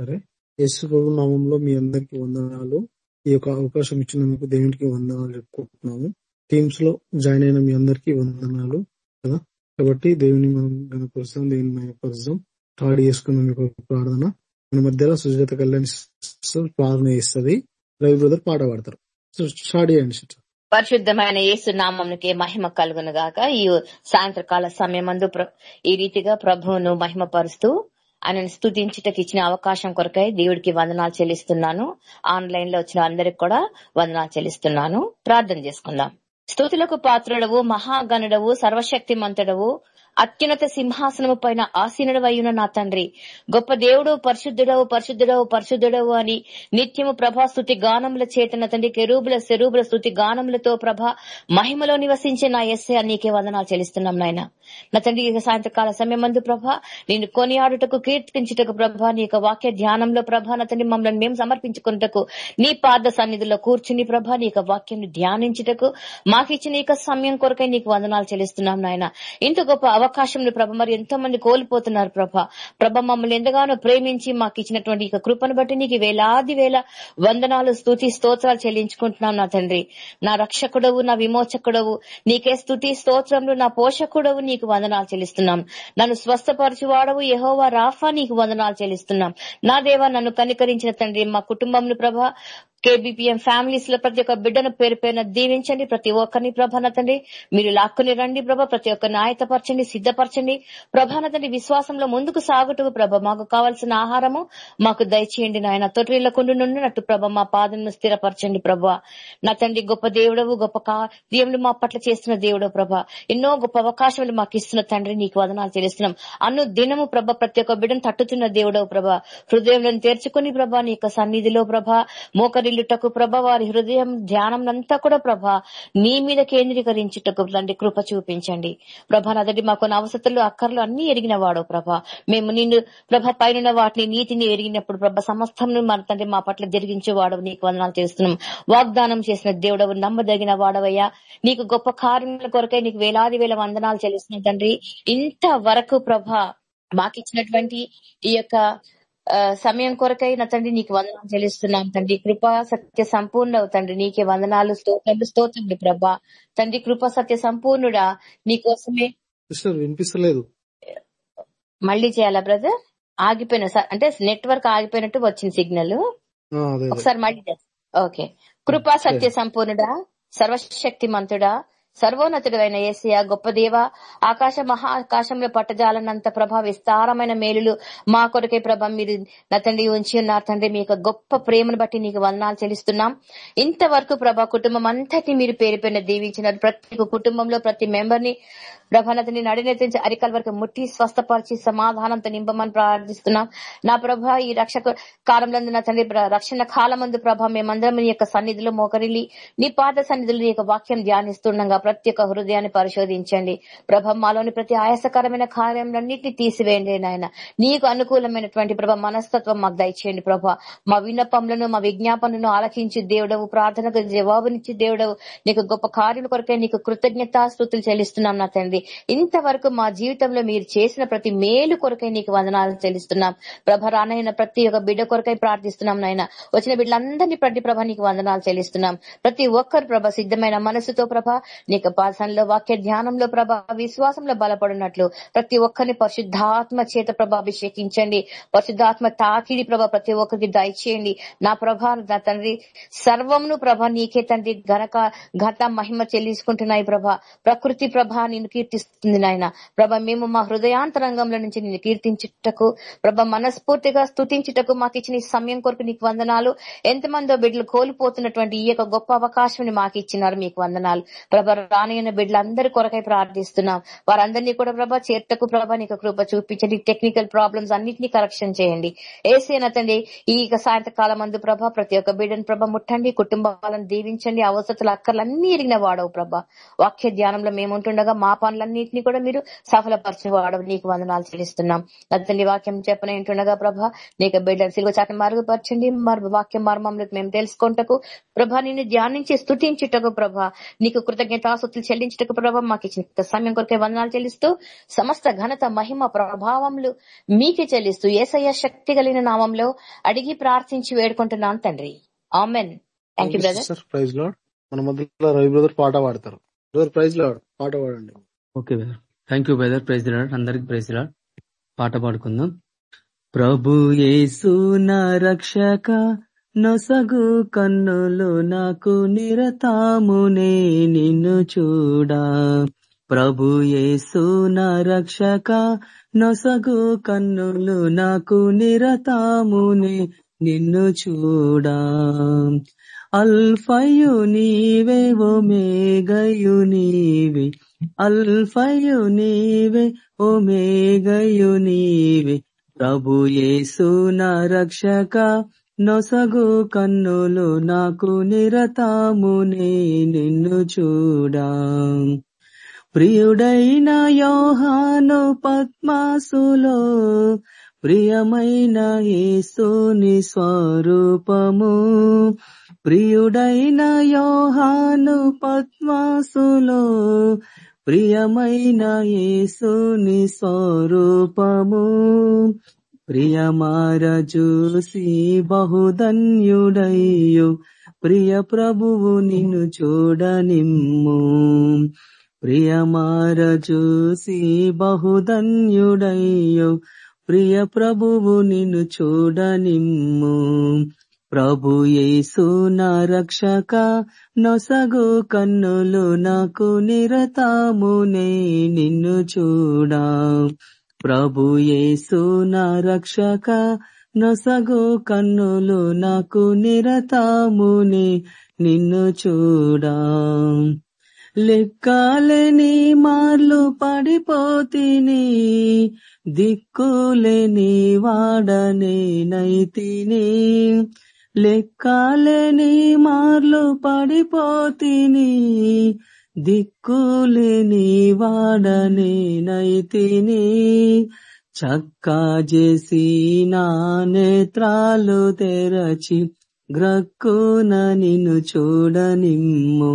సరే? యేసుప్రభు నామంలో మీ అందరికి వందనాలు. ఈ యొక్క అవకాశం ఇచ్చినందుకు దేవునికి వందనాలు చెప్పుకుంటున్నాము. టీమ్స్లో జాయిన్ అయిన మీ అందరికి వందనాలు. కదా? కాబట్టి దేవుని మనం గణపరుస్తాం దేవుని మయపరుస్తాం థర్డ్ చేసుకున్న మీకు ప్రార్థన. మన మధ్యలో సుజాత కళ్యాణ్ ప్రార్థన చేస్తుంది. రవి బ్రదర్ పాట పాడతారు. స్టార్ట్ చేయండి పరిశుద్ధమైన యేసు నామంకి మహిమ కలుగును గాక. ఈ సాయంత్రకాల సమయం ఈ రీతిగా ప్రభువును మహిమపరుస్తూ ఆయనను స్థుతించుటకు ఇచ్చిన అవకాశం కొరకై దేవుడికి వందనాలు చెల్లిస్తున్నాను. ఆన్లైన్లో వచ్చిన అందరికి కూడా వందనాలు చెల్లిస్తున్నాను. ప్రార్థన చేసుకుందాం. స్థుతులకు పాత్రుడవు మహాగణుడవు సర్వశక్తిమంతుడవు అత్యున్నత సింహాసనము పైన ఆసీనుడవయ్యున నా తండ్రి. గొప్ప దేవుడు పరిశుద్ధుడవు పరిశుద్ధుడవు పరిశుద్ధుడవు అని నిత్యము ప్రభా స్థుతి గానముల చేతన తండ్రి కెరూబుల శరూబుల స్థుతి గానములతో ప్రభ మహిమలో నివసించే నా ఎస్ఏ నీకే వందనాలు చెల్లిస్తున్నాం నాయన. నా తండ్రి సాయంత్రకాల సమయం మందు ప్రభ నేను కొనియాడుటకు కీర్తించుటకు ప్రభ నీ యొక్క వాక్య ధ్యానంలో ప్రభ నా తండ్రి మమ్మల్ని మేము సమర్పించుకున్నటకు నీ పాద సన్నిధిలో కూర్చుని ప్రభ నీ యొక్క వాక్యం ధ్యానించుటకు మాకిచ్చిన ఈ సమయం కొరకై నీకు వందనాలు చెల్లిస్తున్నాం నాయన. ఇంత గొప్ప అవకాశం ప్రభ మరి ఎంతో మంది కోల్పోతున్నారు ప్రభ. ప్రభ మమ్మల్ని ఎంతగానో ప్రేమించి మాకు ఇచ్చినటువంటి కృపను బట్టి నీకు వేలాది వేల వందనాలు స్థుతి స్తోత్రాలు చెల్లించుకుంటున్నాం నా తండ్రి. నా రక్షకుడవు నా విమోచకుడవు నీకే స్థుతి స్తోత్రంలో నా పోషకుడవు నీకు వందనాలు చెల్లిస్తున్నాం. నన్ను స్వస్థపరచువాడవు యహోవా రాఫా నీకు వందనాలు చెల్లిస్తున్నాం. నా దేవా నన్ను కనికరించిన తండ్రి మా కుటుంబంను ప్రభ కేబిపిఎం ఫ్యామిలీస్లో ప్రతి ఒక్క బిడ్డను పేరు పేరున దీవించండి. ప్రతి ఒక్కరిని ప్రభాన తండ్రి మీరు లాక్కుని రండి ప్రభ. ప్రతి ఒక్కరిని ఆయతపరచండి సిద్ధపరచండి. ప్రభాన తండ్రి విశ్వాసంలో ముందుకు సాగుటకు ప్రభ మాకు కావాల్సిన ఆహారము మాకు దయచేయండి నాయన. తొట్టిల నుండినట్టు ప్రభ మా పాదను స్థిరపరచండి ప్రభ. నా తండ్రి గొప్ప దేవుడవు గొప్ప దేవుడు మా పట్ల చేస్తున్న దేవుడు ప్రభ. ఎన్నో గొప్ప అవకాశాలు మాకు ఇస్తున్న తండ్రి నీకు వదనాలు తెలుస్తున్నాం. అన్ను దినము ప్రభ ప్రతి ఒక్క బిడ్డను తట్టుతున్న దేవుడవు ప్రభ. హృదయంలో తెరుచుకుని ప్రభ నీ యొక్క సన్నిధిలో ప్రభ మోకరి వెళ్ళుటకు ప్రభ వారి హృదయం ధ్యానం అంతా కూడా ప్రభ నీ మీద కేంద్రీకరించుటకు తండ్రి కృప చూపించండి. ప్రభ నదటి మాకు అవసరాలు అక్కర్లు అన్ని ఎరిగిన వాడు ప్రభ. మేము నిన్ను ప్రభ పైన వాటిని నీతిని ఎరిగినప్పుడు ప్రభ సమస్తం మన తండ్రి మా పట్ల జరిగించేవాడవు నీకు వందనాలు చేస్తున్నాం. వాగ్దానం చేసిన దేవుడవు నమ్మదగిన వాడవయ్యా. నీకు గొప్ప కార్యముల కొరకై నీకు వేలాది వేల వందనాలు చెల్లిస్తున్నాం తండ్రి. ఇంత వరకు ప్రభ మాకిచ్చినటువంటి ఈ యొక్క సమయం కొరకై నా తండ్రి నీకు వందనాలు చెల్లిస్తున్నాం తండ్రి. కృపా సత్య సంపూర్ణ తండ్రి. నీకే వందనాలు స్తోత్రులు స్తోత్రుడు ప్రభా. తండ్రి కృపా సత్య సంపూర్ణుడా. నీకోసమే వినిపిస్తలేదు. మళ్ళీ చేయాలా బ్రదర్? ఆగిపోయిన అంటే నెట్వర్క్ ఆగిపోయినట్టు వచ్చింది సిగ్నల్. ఒకసారి మళ్ళీ ఓకే. కృపా సత్య సంపూర్ణుడా. సర్వశక్తి మంతుడా సర్వోన్నతుడైన ఏసయ గొప్ప దేవ ఆకాశ మహా ఆకాశంలో పట్టజాలన్నంత ప్రభా విస్తారమైన మేలులు మా కొరకే ప్రభ మీరు నా తండ్రి ఉంచి ఉన్నారు. తండ్రి మీ గొప్ప ప్రేమను బట్టి నీకు వందనాలు చెల్లిస్తున్నాం. ఇంతవరకు ప్రభా కుటుంబం అంతటి మీరు పేరు పైన దీవించినారు. ప్రతి కుటుంబంలో ప్రతి మెంబర్ని ప్రభానతని నడినెత్తించి అరికల వరకు ముట్టి స్వస్థపరిచి సమాధానంతో నింపమని ప్రార్థిస్తున్నాం. నా ప్రభ ఈ రక్షక కాలంలో నా తండ్రి రక్షణ కాలం మందు ప్రభ మేమందరం నీ యొక్క సన్నిధిలో మోకరిల్లి నీ పాద సన్నిధిలో నీ యొక్క వాక్యం ధ్యానిస్తుండగా ప్రతి ఒక్క హృదయాన్ని పరిశోధించండి. ప్రభ మాలోని ప్రతి ఆయాసకరమైన కార్యంలన్నింటినీ తీసివేయండి నాయన. నీకు అనుకూలమైనటువంటి ప్రభ మనస్తత్వం మాకు దయచేయండి ప్రభ. మా విన్నపములను మా విజ్ఞాపనను ఆలకించి దేవుడవు ప్రార్థనకు జవాబునిచ్చి దేవుడవు. నీకు గొప్ప కార్యుల కొరకే నీకు కృతజ్ఞతాస్తుతులు చెల్లిస్తున్నాం నా తండ్రి. ఇంతవరకు మా జీవితంలో మీరు చేసిన ప్రతి మేలు కొరకై నీకు వందనాలు చెల్లిస్తున్నాం. ప్రభ రానైన ప్రతి ఒక్క బిడ్డ కొరకై ప్రార్థిస్తున్నాం నాయన. వచ్చిన బిడ్డలందరినీ ప్రతి ప్రభ నీకు వందనాలు చెల్లిస్తున్నాం. ప్రతి ఒక్కరు ప్రభ సిద్ధమైన మనసుతో ప్రభ నీకు పాసనలో వాక్య ధ్యానంలో ప్రభా విశ్వాసంలో బలపడినట్లు ప్రతి ఒక్కరిని పరిశుద్ధాత్మ చేత ప్రభ అభిషేకించండి. పరిశుద్ధాత్మ తాకిడి ప్రభా ప్రతి ఒక్కరికి దయచేయండి. నా ప్రభా నా తండ్రి సర్వంను ప్రభా నీకే తండ్రి ఘనక ఘత మహిమ చెల్లించుకుంటున్నాయి ప్రభా. ప్రకృతి ప్రభా నేను కీర్తిస్తుంది నాయన. ప్రభా మేము మా హృదయాంతరంగంలో నుంచి నేను కీర్తించుటకు ప్రభా మనస్ఫూర్తిగా స్థుతించుటకు మాకు ఇచ్చిన సమయం కొరకు నీకు వందనాలు. ఎంతమందో బిడ్డలు కోల్పోతున్నటువంటి ఈ యొక్క గొప్ప అవకాశం మాకు ఇచ్చినారు మీకు వందనాలు. ప్రభ రానయ్యన బిడ్డలందరి కొరకై ప్రార్థిస్తున్నాం. వారందరినీ కూడా ప్రభా చేర్తకు ప్రభా నీకు కృప చూపించండి. టెక్నికల్ ప్రాబ్లమ్స్ అన్నింటినీ కరెక్షన్ చేయండి. ఏసేన తండ్రి ఈ సాయంత్రకాలం అందు ప్రభా ప్రతి ఒక్క బిడ్డను ప్రభా ముట్టండి కుటుంబాలను దీవించండి అవసరాలు అక్కర్లన్నీ ఎరిగిన వాడవు ప్రభా. వాక్య ధ్యానంలో మేముంటుండగా మా పనులన్నింటినీ కూడా మీరు సఫలపరిచిన వాడవు. నీకు వందనాలు చెల్లిస్తున్నాం. అతని వాక్యం చెప్పని ఏంటుండగా ప్రభా నీకు బిడ్డను సిలువ చాటను మరుగుపరచండి. మరి వాక్యం మర్మంలో మేము తెలుసుకుంటకు. ప్రభా నిన్ను ధ్యానించి స్థుతించుటకు ప్రభా నీకు కృతజ్ఞత కృతజ్ఞతాసుతులు చెల్లించటకు ప్రభావ మాకు ఇచ్చిన సమయం కొరకే వందనాలు చెల్లిస్తూ సమస్త ఘనత మహిమ ప్రభావములు మీకే చెల్లిస్తూ ఏసయ్య శక్తి కలిగిన నామంలో అడిగి ప్రార్థించి వేడుకుంటున్నాను తండ్రి. Amen. Thank you brother sister praise Lord మన మధ్యలో రవి బ్రదర్ పాట పాడతారు. బ్రదర్ ప్రైజ్ లాడ్ పాట పాడండి. Okay brother thank you brother praise Lord అందరికి ప్రైజ్ లాడ్ పాట పాడుకుందాం. ప్రభు యేసు నా రక్షక నొసగు కన్నులు నాకు నిరతామునే నిన్ను చూడా. ప్రభు యేసు నా రక్షక నొసగు కన్నులు నాకు నిరతామునే నిన్ను చూడా. అల్ఫయు నీవే ఒమేగయు నీవే. అల్ఫయు నీవే ఒమేగయు నీవే. ప్రభు యేసు నా రక్షక నొసగు కన్నులు నాకు నిరతాము నిన్ను చూడా. ప్రియుడైన యోహాను పద్మాసులో ప్రియమైన యేసుని స్వరూపము. ప్రియుడైన యోహాను పద్మాసులో ప్రియమైన యేసుని స్వరూపము. ప్రియమార చూసి బహుధన్యుడయ్యు ప్రియ ప్రభువు నిన్ను చూడనిమ్ము. ప్రియమార చూసి బహుధన్యుడయ్యు ప్రియ ప్రభువు నిన్ను చూడనిమ్ము. ప్రభు యేసు నా రక్షక నొసగు కన్నులు నాకు నిరతామునే నిన్ను చూడా. ప్రభు యేసు నా రక్షక నొసగు కన్నులు నాకు నిరతాముని నిన్ను చూడా. లెక్కాలని మార్లు పడిపోతిని దిక్కులేని వాడనేనైతిని నైతిని మార్లు పడిపోతిని దిక్కులేని వాడనేనైతిని చక్కా చేసి నా నేత్రాలు తెరచి గ్రక్కున నిన్ను చూడనిమ్ము.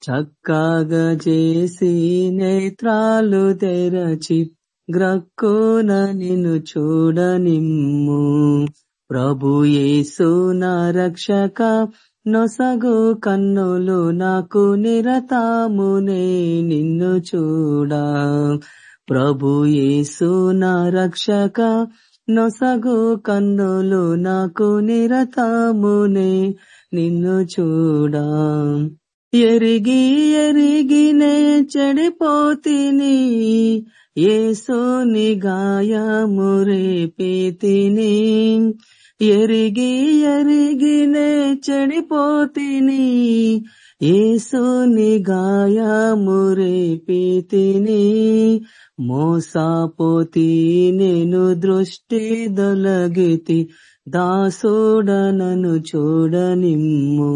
చక్కగా చేసి నేత్రాలు తెరచి గ్రక్కున నిన్ను చూడనిమ్ము. ప్రభు యేసు నా రక్షక నొసగు కన్నులు నాకు నిరతామునే నిన్ను చూడా. ప్రభు యేసు నా రక్షక నొసగు కన్నులు నాకు నిరతామునే నిన్ను చూడా. ఎరిగి ఎరిగినే చెడిపోతిని ఏసోని గాయము రేపితిని. ఎరిగి ఎరిగినే చెడిపోతిని ఏసుని గాయము రేపితిని. మోసాపోతి నేను దృష్టి దొలగితి దాసోడనను చూడనిమ్ము.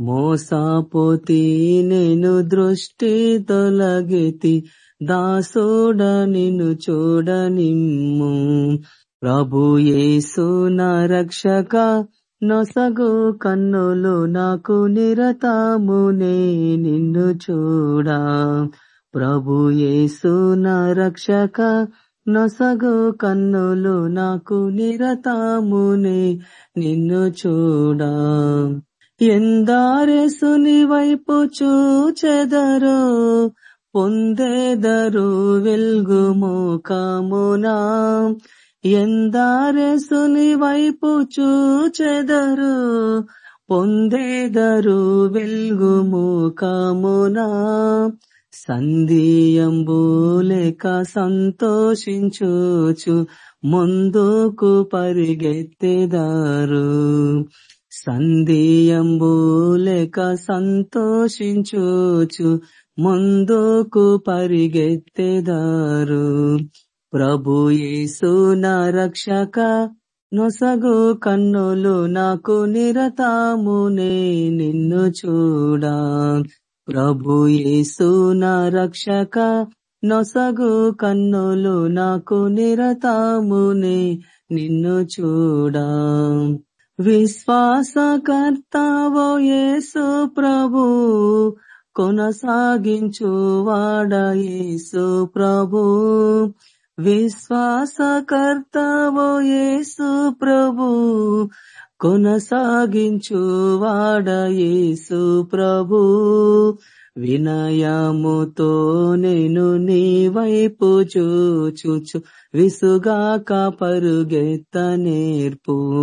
మోసాపోతి నేను దృష్టి తొలగితి దాసోడ నిన్ను చూడనిమ్ము. ప్రభు యేసు నా రక్షక నొసగు కన్నులు నాకు నిరతామునే నిన్ను చూడా. ప్రభు యేసు నా రక్షక నొసగు కన్నులు నాకు నిరతామునే నిన్ను చూడా. ఎందారెసుని వైపు చూచెదరో పొందేదరు వెల్గు మోకమునా. ఎందారెసుని వైపు చూచెదరు పొందేదరు వెల్గు మోకమునా సంధియంబులేక సంతోషించుచు ముందుకు పరిగెత్తెదారు. సంధియంబులేక సంతోషించుచు ముందుకు పరిగెత్తెదారు. ప్రభు యేసు నా రక్షక నొసగు కన్నులు నాకు నిరతామునే నిన్ను చూడా. ప్రభు యేసు నా రక్షక నొసగు కన్నులు నాకు నిరతామునే నిన్ను చూడా. విశ్వాసకర్తావో యేసు ప్రభు కొనసాగించు వాడయేసు ప్రభు. విశ్వాసకర్తవో యేసు ప్రభు కొనసాగించు వాడయేసు ప్రభు. వినయముతో నేను నీ వైపు చూచుచు విసుగాక పరుగెత్త నేర్పు.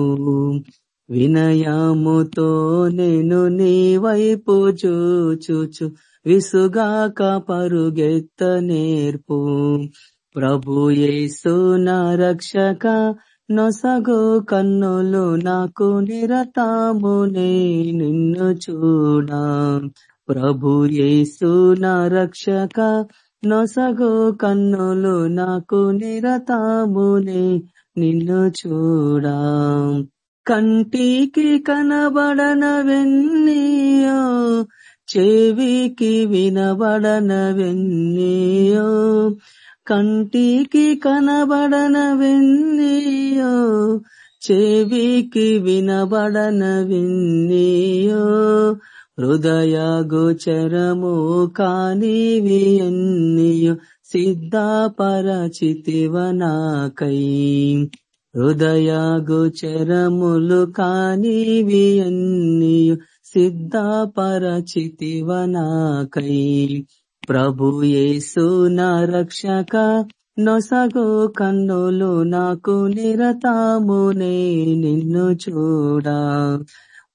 వినయముతో నేను నీ వైపు చూచుచు విసుగాక పరుగెత్త నేర్పు. ప్రభు యేసు నా రక్షక నొసగు కన్నులు నాకు నిరతామునే నిన్ను చూడా. ప్రభు యేసు నా రక్షక నొసగు కన్నులు నాకు నిరతామునే నిన్ను చూడా. కంటికి కనబడనవెన్నీయో చెవికి వినబడనవెన్నీయో కంటికి కనబడనవెన్నీయో చెవికి వినబడనవెన్నీయో హృదయ గోచరము కానివి ఎన్నియో సిద్ధపరచితివనాకై హృదయ గోచరములు కానివి ఎన్నియో సిద్ధపరచితివనాకై ప్రభు యేసు నా రక్షక నొసగో కన్నులు నాకు నిరతామునే నిన్ను చూడా.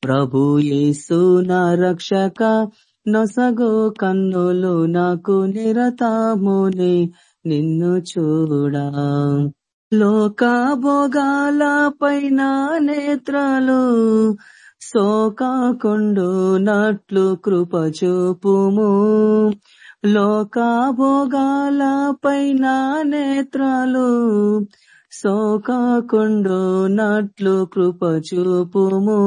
ప్రభు యేసు నా రక్షక నొసగో కన్నులు నాకు నిరతామునే నిన్ను చూడా. లోకాభోగాల పైన నేత్రాలు సోకాకుండు నట్లు కృప చూపుము. లోక భోగాల పైన నేత్రాలు శోకాకొండు నట్లు కృప చూపుము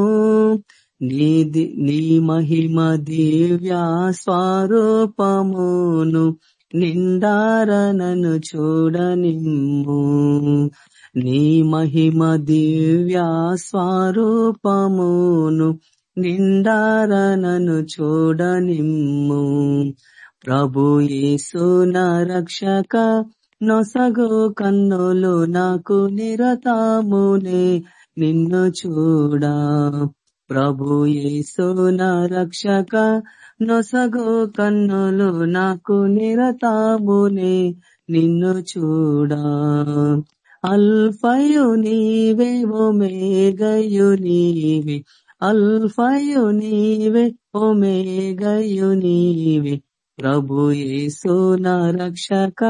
నీది నీ మహిమ దివ్యా స్వరూపమును నిండారనను చూడనిమ్ము. నీ మహిమ దివ్యా స్వరూపమును నిండారనను చూడనిమ్ము. ప్రభు యేసు నా రక్షక నొసగో కన్నులు నాకు నిరతామునే నిన్ను చూడా. ప్రభు యేసు నా రక్షక నొసగో కన్నులు నాకు నిరతామునే నిన్ను చూడా. అల్ఫయు నీవే ఒమేగయు నీవే అల్ఫయు నీవే ఒమేగయు నీవే ప్రభు యేసు నా రక్షక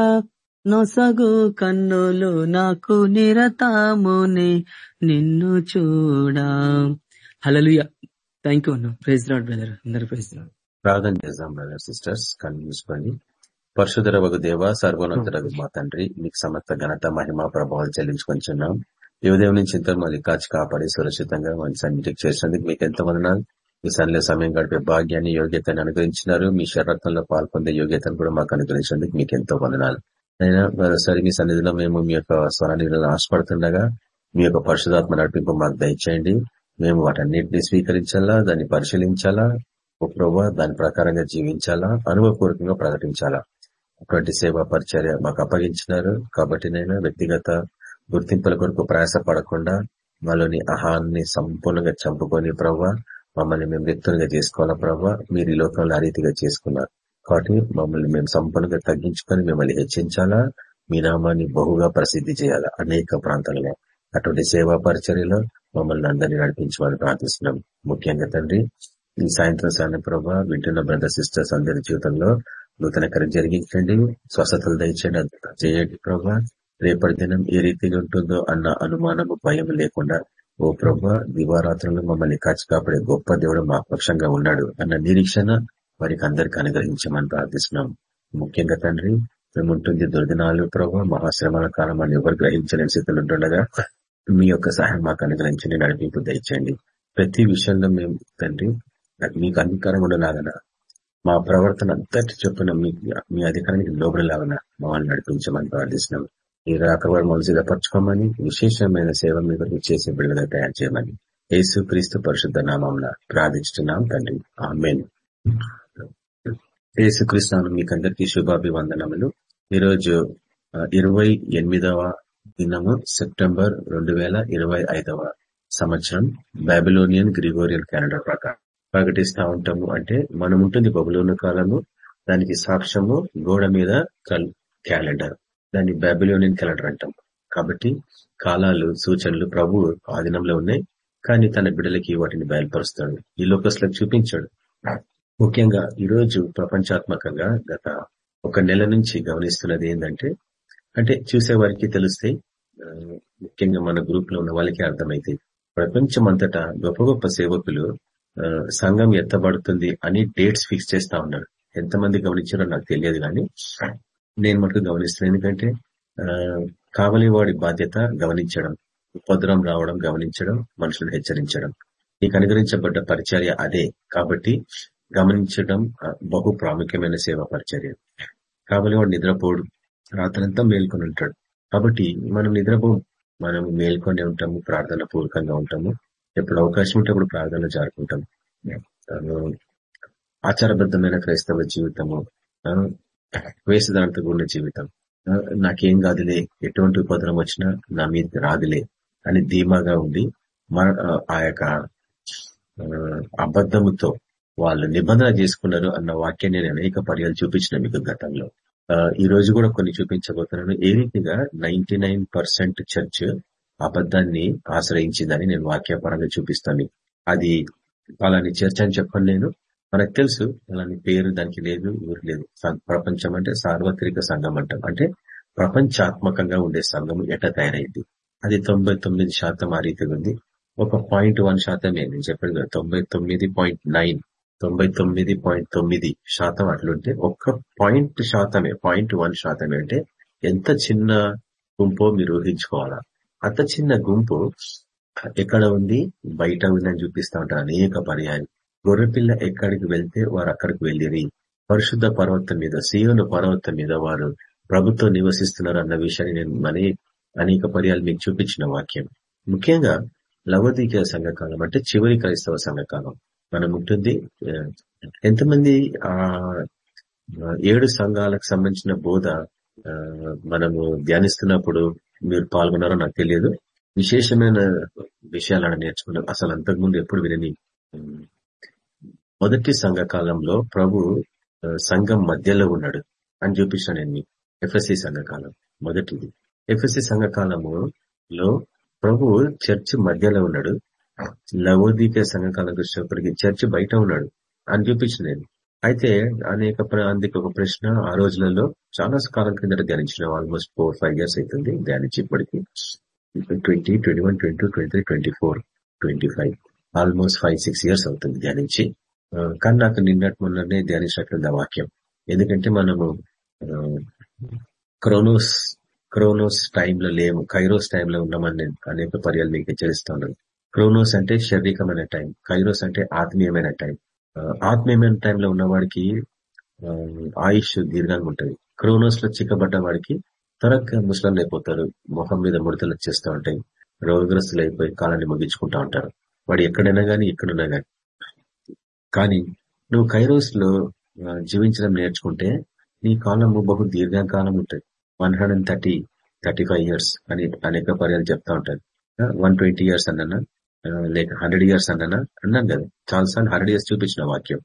నొసగు కన్నులు నాకు నిరతామునే నిన్ను చూడా. హలలుయ థ్యాంక్ యూ అన్న. ప్రైజ్ రాడ్ బ్రదర్ అందరు ప్రైజ్ రాడ్ ప్రార్థన చేద్దాం బ్రదర్ సిస్టర్స్ కళ్ళు మూసుకొని. పరశుధర వగు దేవ సర్వోన్నతులకు మా తండ్రి మీకు సమస్త ఘనత మహిమ ప్రభావాలు చెల్లించుకుంటున్నాం ఈ ఉదయం నుంచి ఇంత మళ్ళీ కాచి కాపాడి సురక్షితంగా మంచి సన్నిధికి చేసినందుకు మీకు ఎంత వదనాలు మీ సన్నిలో సమయం గడిపే భాగ్యాన్ని యోగ్యతని అనుగ్రహించినారు. మీ శరత్నంలో పాల్పొందే యోగ్యతను కూడా మాకు అనుగ్రహించినందుకు మీకు ఎంతో వందనాలు. అయినా మరోసారి మీ సన్నిధిలో మేము మీ యొక్క స్వరాన్ని ఆశపడుతుండగా మీ యొక్క పరిశుధాత్మ నడిపింపు మాకు దయచేయండి. మేము వాటన్నిటిని స్వీకరించాలా? దాన్ని పరిశీలించాలా? ఓ ప్రభావ దాని ప్రకారంగా జీవించాలా? అనుభవపూర్వకంగా ప్రకటించాలా? అటువంటి సేవా పరిచర్య మాకు అప్పగించినారు. కాబట్టి నేను వ్యక్తిగత గుర్తింపుల కొరకు ప్రయాస పడకుండా మాలోని అహాన్ని సంపూర్ణంగా చంపుకొని ప్రవ్వ మమ్మల్ని మేము వ్యక్తులుగా చేసుకోవాలా ప్రభావ మీరు ఈ లోకంలో ఆ రీతిగా చేసుకున్నారు కాబట్టి మమ్మల్ని మేము సంపూర్ణంగా తగ్గించుకొని మిమ్మల్ని హెచ్చించాలా? మీ నామాన్ని బహుగా ప్రసిద్ధి చేయాలా? అనేక ప్రాంతాలలో అటువంటి సేవా పరిచర్యలో మమ్మల్ని అందరినీ నడిపించమని ప్రార్థిస్తున్నాం. ముఖ్యంగా తండ్రి ఈ సాయంత్రం సాయం ప్రభావ వింటున్న బ్రదర్ సిస్టర్స్ అందరి జీవితంలో నూతనకరం జరిగించండి స్వస్థతలు దయచేయండి చేయండి ప్రభా. రేపటి దినం ఏ రీతిగా ఉంటుందో అన్న అనుమానము భయం లేకుండా ఓ ప్రభ దివారాత్రులు మమ్మల్ని కాచి కాపాడే గొప్ప దేవుడు మా పక్షంగా ఉన్నాడు అన్న నిరీక్షణ వారికి అందరికి అనుగ్రహించమని ప్రార్థిస్తున్నాం. ముఖ్యంగా తండ్రి మేము ఉంటుంది దుర్దినాలు ప్రభావ మహాశ్రమాల కాలం అని ఎవరు గ్రహించలేని స్థితిలో ఉంటుండగా మీ యొక్క సహాయం మాకు అనుగ్రహించండి నడిపింపు దయచేయండి. ప్రతి విషయంలో మేము తండ్రి మీకు అంగీకారం ఉండలాగన మా ప్రవర్తన అంతటి చొప్పున మీ అధికారానికి లోబడలాగన మమ్మల్ని నడిపించమని ప్రార్థిస్తున్నాం. ఈ రాకవారు మమ్మల్ని సిద్ధపరచుకోమని విశేషమైన సేవ మీద చేసే బిడ్డగా తయారు చేయమని యేసు క్రీస్తు పరిశుద్ధ నామం ప్రార్థించుతున్నాం తండ్రి. ఆమెన్. యేసుకృష్ణ మీకు అందరికీ శుభాభివందనములు. ఈరోజు ఇరవై ఎనిమిదవ దినము సెప్టెంబర్ రెండు వేల ఇరవై ఐదవ సంవత్సరం బాబిలోనియన్ గ్రిగోరియన్ క్యాలెండర్ ప్రకారం. ప్రకటిస్తా ఉంటాము అంటే మనం ఉంటుంది బబులోని కాలము దానికి సాక్ష్యము గోడ మీద క్యాలెండర్. దాన్ని బైబిలోనియన్ క్యాలెండర్ అంటాం. కాబట్టి కాలాలు సూచనలు ప్రభు ఆధీనంలో ఉన్నాయి. కానీ తన బిడ్డలకి వాటిని బయలుపరుస్తాడు. ఈ లోకస్లకు చూపించాడు. ముఖ్యంగా ఈరోజు ప్రపంచాత్మకంగా గత ఒక నెల నుంచి గమనిస్తున్నది ఏంటంటే అంటే చూసే వారికి తెలుస్తాయి ముఖ్యంగా మన గ్రూప్లో ఉన్న వాళ్ళకి అర్థమైతే ప్రపంచం అంతటా గొప్ప గొప్ప సేవకులు సంఘం ఎత్తబడుతుంది అని డేట్స్ ఫిక్స్ చేస్తా ఉన్నారు. ఎంతమంది గమనించారో నాకు తెలియదు కానీ నేను మటుకు గమనిస్తున్నాను ఎందుకంటే కావలి వాడి బాధ్యత గమనించడం ఉపద్రవం రావడం గమనించడం మనుషులను హెచ్చరించడం. నీకు అనుగ్రహించబడ్డ పరిచర్య అదే. కాబట్టి గమనించడం బహు ప్రాముఖ్యమైన సేవా పరిచర్య. కావలి వాడు నిద్రపోడు. రాత్రంతా మేల్కొని ఉంటాడు. కాబట్టి మనం నిద్రపో. మనం మేల్కొనే ఉంటాము ప్రార్థన పూర్వకంగా ఉంటాము. ఎప్పుడు అవకాశం ఉంటే అప్పుడు ప్రార్థన జరుపుకుంటాం. ఆచారబద్ధమైన క్రైస్తవ జీవితము వేసదాంతో గుండె జీవితం. నాకేం కాదులే ఎటువంటి ఉపద్రం వచ్చినా నా మీద రాదులే అని ధీమాగా ఉండి ఆ యొక్క అబద్ధముతో వాళ్ళు నిబంధన చేసుకున్నారు అన్న వాక్యాన్ని నేను అనేక పర్యాలు చూపించిన మీకు గతంలో. ఈ రోజు కూడా కొన్ని చూపించబోతున్నాను. ఏ రీతిగా నైన్టీ చర్చ్ అబద్ధాన్ని ఆశ్రయించిందని నేను వాక్యపరంగా చూపిస్తాను. అది అలాని చర్చ అని చెప్పను నేను. మనకు తెలుసు అలాని పేరు దానికి లేదు ఊరు లేదు. ప్రపంచం అంటే సార్వత్రిక సంఘం అంటాం. అంటే ప్రపంచాత్మకంగా ఉండే సంఘం ఎట తయారైంది? అది తొంభై తొమ్మిది శాతం ఆ రీతిగా ఉంది. ఒక పాయింట్ వన్ శాతమే నేను చెప్పాను తొంభై తొమ్మిది పాయింట్ నైన్ తొంభై తొమ్మిది పాయింట్ తొమ్మిది శాతం అట్లుంటే ఒక్క పాయింట్ శాతమే పాయింట్ వన్ శాతమే అంటే ఎంత చిన్న గుంపో మీరు ఊహించుకోవాలా? అంత చిన్న గుంపు ఎక్కడ ఉంది? బయట ఉందని చూపిస్తా ఉంటారు అనేక పర్యాయం. గొర్రెపిల్ల ఎక్కడికి వెళ్తే వారు అక్కడికి వెళ్ళిరి. పరిశుద్ధ పర్వతం మీద సీయోను పర్వతం మీద వారు ప్రభుత్వం నివసిస్తున్నారు అన్న విషయాన్ని నేను మనీ అనేక పర్యాలు మీకు చూపించిన వాక్యం. ముఖ్యంగా లవదీక సంఘకాలం అంటే చివరి క్రైస్తవ సంఘకాలం. మనం ఉంటుంది ఎంతమంది ఆ ఏడు సంఘాలకు సంబంధించిన బోధ మనము ధ్యానిస్తున్నప్పుడు మీరు పాల్గొన్నారో నాకు తెలియదు. విశేషమైన విషయాలను నేర్చుకున్నాం. అసలు అంతకుముందు ఎప్పుడు వినని మొదటి సంఘ కాలంలో ప్రభు సంఘం మధ్యలో ఉన్నాడు అని చూపించాను నేను ఎఫ్ఎస్సి సంఘకాలం మొదటిది. ఎఫ్ఎస్సి సంఘకాలములో ప్రభు చర్చ్ మధ్యలో ఉన్నాడు. లవోదీక సంఘకాలం వచ్చినప్పటికీ చర్చ్ బయట ఉన్నాడు అని చూపించిన నేను. అయితే అనేక అందుకు ఒక ప్రశ్న ఆ రోజులలో చాలా కాలం కింద ధ్యానించిన ఆల్మోస్ట్ ఫోర్ ఫైవ్ ఇయర్స్ అవుతుంది ధ్యానించి ఇప్పటికి. Twenty twenty one twenty twenty three twenty four twenty five almost five six years అవుతుంది ధ్యానించి. కానీ నాకు నిన్నటి మొన్ననే ధ్యానించినట్లుంది ఆ వాక్యం. ఎందుకంటే మనము క్రోనోస్ క్రోనోస్ టైంలో లేము కైరోస్ టైంలో ఉన్నామని నేను అనేక పర్యాలు మీకు హెచ్చరిస్తాను క్రోనోస్ అంటే శారీరకమైన టైం కైరోస్ అంటే ఆత్మీయమైన టైం. ఆత్మీయమైన టైంలో ఉన్నవాడికి ఆయుష్ దీర్ఘంగా ఉంటుంది. క్రోనోస్లో చిక్కబడ్డ వాడికి త్వరగా ముసలం అయిపోతారు మొహం మీద ముడతలు వచ్చేస్తూ ఉంటాయి రోగగ్రస్తులు అయిపోయి కాలాన్ని ముగించుకుంటా ఉంటారు. వాడు ఎక్కడైనా గానీ ఎక్కడున్నా గానీ. కానీ నువ్వు కైరోస్లో జీవించడం నేర్చుకుంటే నీ కాలము బహు దీర్ఘకాలం ఉంటుంది. One hundred thirty thirty five years అని అనేక పర్యాలు చెప్తా ఉంటారు. వన్ ట్వంటీ ఇయర్స్ అన్నా లేక హండ్రెడ్ ఇయర్స్ అన్నా అన్నాను కదా. చాలాసార్లు హండ్రెడ్ ఇయర్స్ చూపించిన వాక్యం.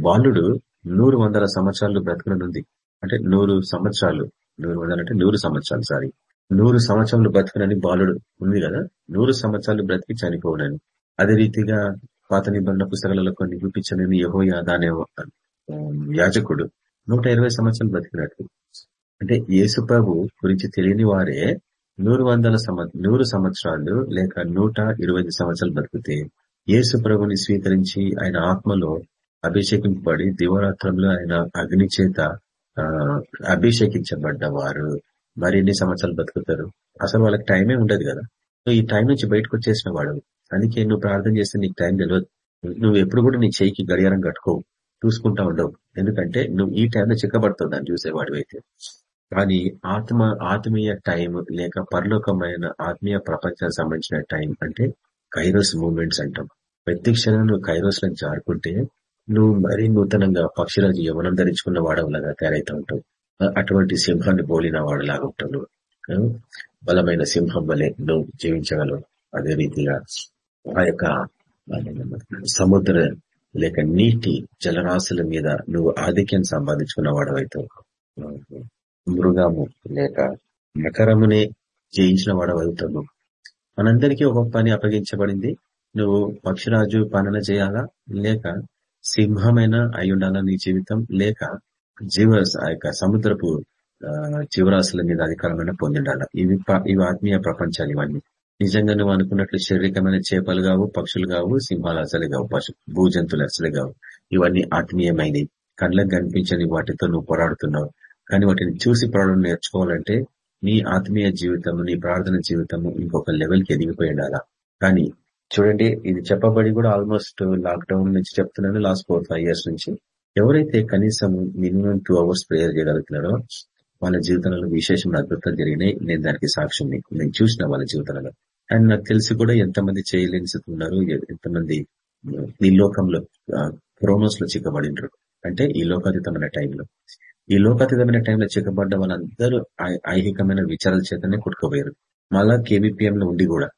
బాలుడు నూరు వందల సంవత్సరాలు బ్రతకనుంది. అంటే నూరు సంవత్సరాలు. నూరు వందలు అంటే నూరు సంవత్సరాలు సారీ. నూరు సంవత్సరాలు బ్రతకనని బాలుడు ఉంది కదా. నూరు సంవత్సరాలు బ్రతికి చనిపోవడని అదే రీతిగా పాత నిబంధన పుస్తకాలలో కొన్ని చూపించలేని యహో యాదానే యాజకుడు నూట ఇరవై సంవత్సరాలు బతికినట్టు అంటే యేసుప్రభు గురించి తెలియని వారే నూరు వందల నూరు సంవత్సరాలు లేక నూట ఇరవై సంవత్సరాలు బతికితే యేసు ప్రభుని స్వీకరించి ఆయన ఆత్మలో అభిషేకింపబడి దివరాత్రంలో ఆయన అగ్ని చేత అభిషేకించబడ్డ వారు మరిన్ని సంవత్సరాలు బతుకుతారు? అసలు వాళ్ళకి టైమే ఉండదు కదా. ఈ టైం నుంచి బయటకు వచ్చేసిన వాడు అందుకే నువ్వు ప్రార్థన చేస్తే నీకు టైం తెలియదు నువ్వు ఎప్పుడు కూడా నీ చేయికి గడియారం కట్టుకోవు. చూసుకుంటా ఉండవు. ఎందుకంటే నువ్వు ఈ టైంలో చిక్కబడుతుంది దాన్ని చూసేవాడు అయితే. కానీ ఆత్మ ఆత్మీయ టైం లేక పరలోకమైన ఆత్మీయ ప్రపంచానికి సంబంధించిన టైం అంటే కైరోస్ మూమెంట్స్ అంటాం. ప్రతి క్షణం నువ్వు కైరోస్లో జారుకుంటే నువ్వు మరీ నూతనంగా పక్షిరాజు యవనం ధరించుకున్న వాడవలాగా తయారైతా ఉంటావు. అటువంటి సింహాన్ని బోలిన వాడలాగా ఉంటావు బలమైన సింహం వలె నువ్వు జీవించగలవు. అదే రీతిగా ఆ యొక్క సముద్ర లేక నీటి జలరాశుల మీద నువ్వు ఆధిక్యం సంపాదించుకున్న వాడవైతావు మృగము లేక మకరమునే జయించిన వాడవైతావు. మనందరికీ ఒక పని అప్పగించబడింది. నువ్వు పక్షిరాజు పాలన చేయాలా? లేక సింహమైన అయి ఉండాలా నీ జీవితం? లేక జీవ ఆ యొక్క సముద్రపు జీవరాశుల మీద అధికారమైన పొందిండాలా? ఇవి ఇవి ఆత్మీయ ప్రపంచాలు ఇవన్నీ. నిజంగా నువ్వు అనుకున్నట్లు శారీరకమైన చేపలు కావు పక్షులు కావు సింహాలు అసలు కావు పశు భూజంతులు అసలు కావు. ఇవన్నీ ఆత్మీయమైనవి కళ్ళకు కనిపించని వాటితో నువ్వు పోరాడుతున్నావు. కానీ వాటిని చూసి పోరాడడం నేర్చుకోవాలంటే నీ ఆత్మీయ జీవితము నీ ప్రార్థన జీవితము ఇంకొక లెవెల్కి ఎదిగిపోయి ఉండాలా? కానీ చూడండి ఇది చెప్పబడి కూడా ఆల్మోస్ట్ లాక్డౌన్ నుంచి చెప్తున్నాను లాస్ట్ ఫోర్ ఫైవ్ ఇయర్స్ నుంచి. ఎవరైతే కనీసం మినిమం టూ అవర్స్ ప్రేయర్ చేయగలుగుతున్నారో వాళ్ళ జీవితంలో విశేషమైన అద్భుతాలు జరిగినాయి. నేను దానికి సాక్ష్యం నేను చూసిన వాళ్ళ జీవితంలో. అండ్ నాకు తెలిసి కూడా ఎంతమంది చేయలేని స్థితి ఉన్నారు ఎంతమంది ఈ లోకంలో క్రోనోస్లో చిక్కబడినరు. అంటే ఈ లోకాతీతమైన టైంలో. ఈ లోకాతీతమైన టైంలో చిక్కబడ్డ వాళ్ళందరూ ఐహికమైన విచారాల చేతనే కొట్టుకోపోయారు. మళ్ళా కేబిపిఎం లో ఉండి కూడా.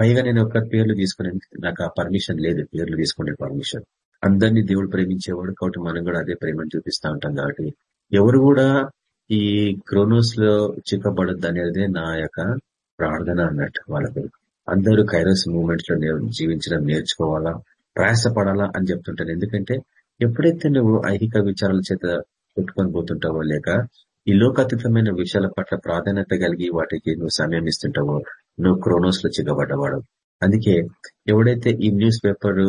పైగా నేను ఒక పేర్లు తీసుకునే నాకు ఆ పర్మిషన్ లేదు. పేర్లు తీసుకునే పర్మిషన్. అందరినీ దేవుడు ప్రేమించేవాడు. కాబట్టి మనం కూడా అదే ప్రేమను చూపిస్తా ఉంటాం కాబట్టి. ఎవరు కూడా ఈ క్రోనోస్లో చిక్కబడద్దు అనేది నా యొక్క ప్రార్థన అన్నట్టు వాళ్ళకి. అందరూ కైరస్ మూమెంట్స్లో జీవించడం నేర్చుకోవాలా? ప్రయాసపడాలా అని చెప్తుంటాను ఎందుకంటే ఎప్పుడైతే నువ్వు ఐహిక విచారాల చేత పెట్టుకొని పోతుంటావో లేక ఈ లోకాతీతమైన విషయాల పట్ల ప్రాధాన్యత కలిగి వాటికి నువ్వు సమయం ఇస్తుంటావో నువ్వు క్రోనోస్లో చిగబడ్డవాడు అందుకే ఎవడైతే ఈ న్యూస్ పేపర్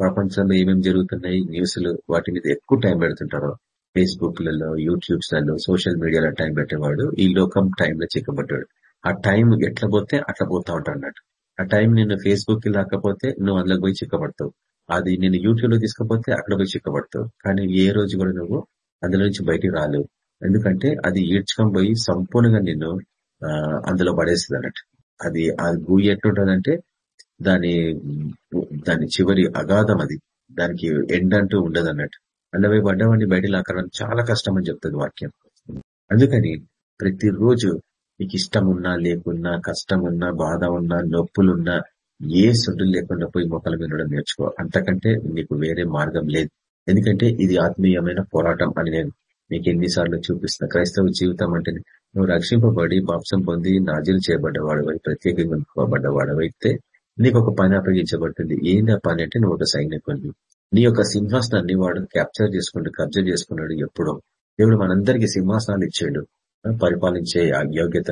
ప్రపంచంలో ఏమేమి జరుగుతున్నాయి న్యూస్లు వాటి మీద ఎక్కువ టైం పెడుతుంటారో ఫేస్బుక్లలో యూట్యూబ్స్లలో సోషల్ మీడియాలో టైం పెట్టేవాడు ఈ లోకం టైంలో చిక్కబడ్డాడు. ఆ టైం ఎట్లా పోతే అట్లా పోతా ఉంటాడు అన్నట్టు. ఆ టైం నిన్ను ఫేస్బుక్కి లాకపోతే నువ్వు అందులోకి పోయి చిక్కబడతావు. అది నేను యూట్యూబ్లో తీసుకపోతే అక్కడ పోయి చిక్కబడతావు. కానీ ఏ రోజు కూడా నువ్వు అందులో నుంచి బయటికి రాలేవు. ఎందుకంటే అది ఈడ్చుకొని పోయి సంపూర్ణంగా నిన్ను అందులో పడేస్తుంది అన్నట్టు. అది ఆ గూయి ఎట్లుంటుందంటే దాని దాని చివరి అగాధం అది. దానికి ఎండ్ అంటూ ఉండదు అన్నట్టు. అందులో పడ్డవాడిని బయట లాక్కడం చాలా కష్టం అని చెప్తుంది వాక్యం. అందుకని ప్రతిరోజు నీకు ఇష్టమున్నా లేకున్నా కష్టమున్నా బాధ ఉన్నా నొప్పులున్నా ఏ సొడ్డు లేకుండా పోయి మొక్కల వినడం నేర్చుకో. అంతకంటే నీకు వేరే మార్గం లేదు. ఎందుకంటే ఇది ఆత్మీయమైన పోరాటం అని నేను నీకు ఎన్నిసార్లు చూపిస్తున్నా. క్రైస్తవ జీవితం అంటే నువ్వు రక్షింపబడి బాప్సం పొంది నాజీలు చేయబడ్డవాడవై ప్రత్యేకంగా ఉంచుకోబడ్డవాడవైతే నీకు ఒక పని అప్పగించబడుతుంది. ఏంది ఆ పని అంటే నువ్వు ఒక సైనికుడివి. నీ యొక్క సింహాసనాన్ని వాడు క్యాప్చర్ చేసుకుంటూ కబ్జా చేసుకున్నాడు ఎప్పుడో. దేవుడు మనందరికీ సింహాసనాలు ఇచ్చాడు. పరిపాలించే ఆ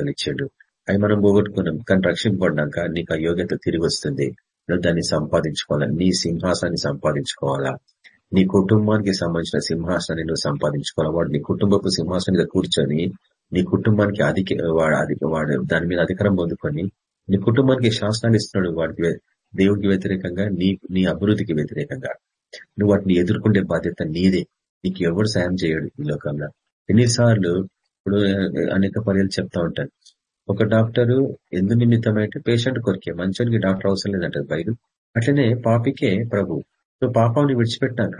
ఇచ్చాడు. అవి మనం పోగొట్టుకున్నాం కానీ రక్షింపబడ్డాక నీకు ఆ యోగ్యత తిరిగి వస్తుంది. నువ్వు దాన్ని సంపాదించుకోవాలా? నీ సింహాసాన్ని సంపాదించుకోవాలా? నీ కుటుంబానికి సంబంధించిన సింహాసనాన్ని నువ్వు సంపాదించుకోవాలా? వాడు నీ కుటుంబపు సింహాసనం మీద కూర్చొని నీ కుటుంబానికి అధిక వాడు అధిక వాడు దాని మీద అధికారం పొందుకొని నీ కుటుంబానికి శాసనాలు ఇస్తున్నాడు వాడికి దేవుడికి వ్యతిరేకంగా నీ నీ అభివృద్ధికి వ్యతిరేకంగా. నువ్వు వాటిని ఎదుర్కొంటే బాధ్యత నీదే. నీకు ఎవరు సాయం చేయడు ఈ లోకంలో. ఎన్నిసార్లు ఇప్పుడు అనేక పర్యాలు చెప్తా ఉంటాను ఒక డాక్టర్ ఎందు నిమిత్తమైతే పేషెంట్ కొరికే మంచోనికి డాక్టర్ అవసరం లేదంటది బైబిల్ అట్లనే పాపికే ప్రభు. నువ్వు పాపాన్ని విడిచిపెట్టినాక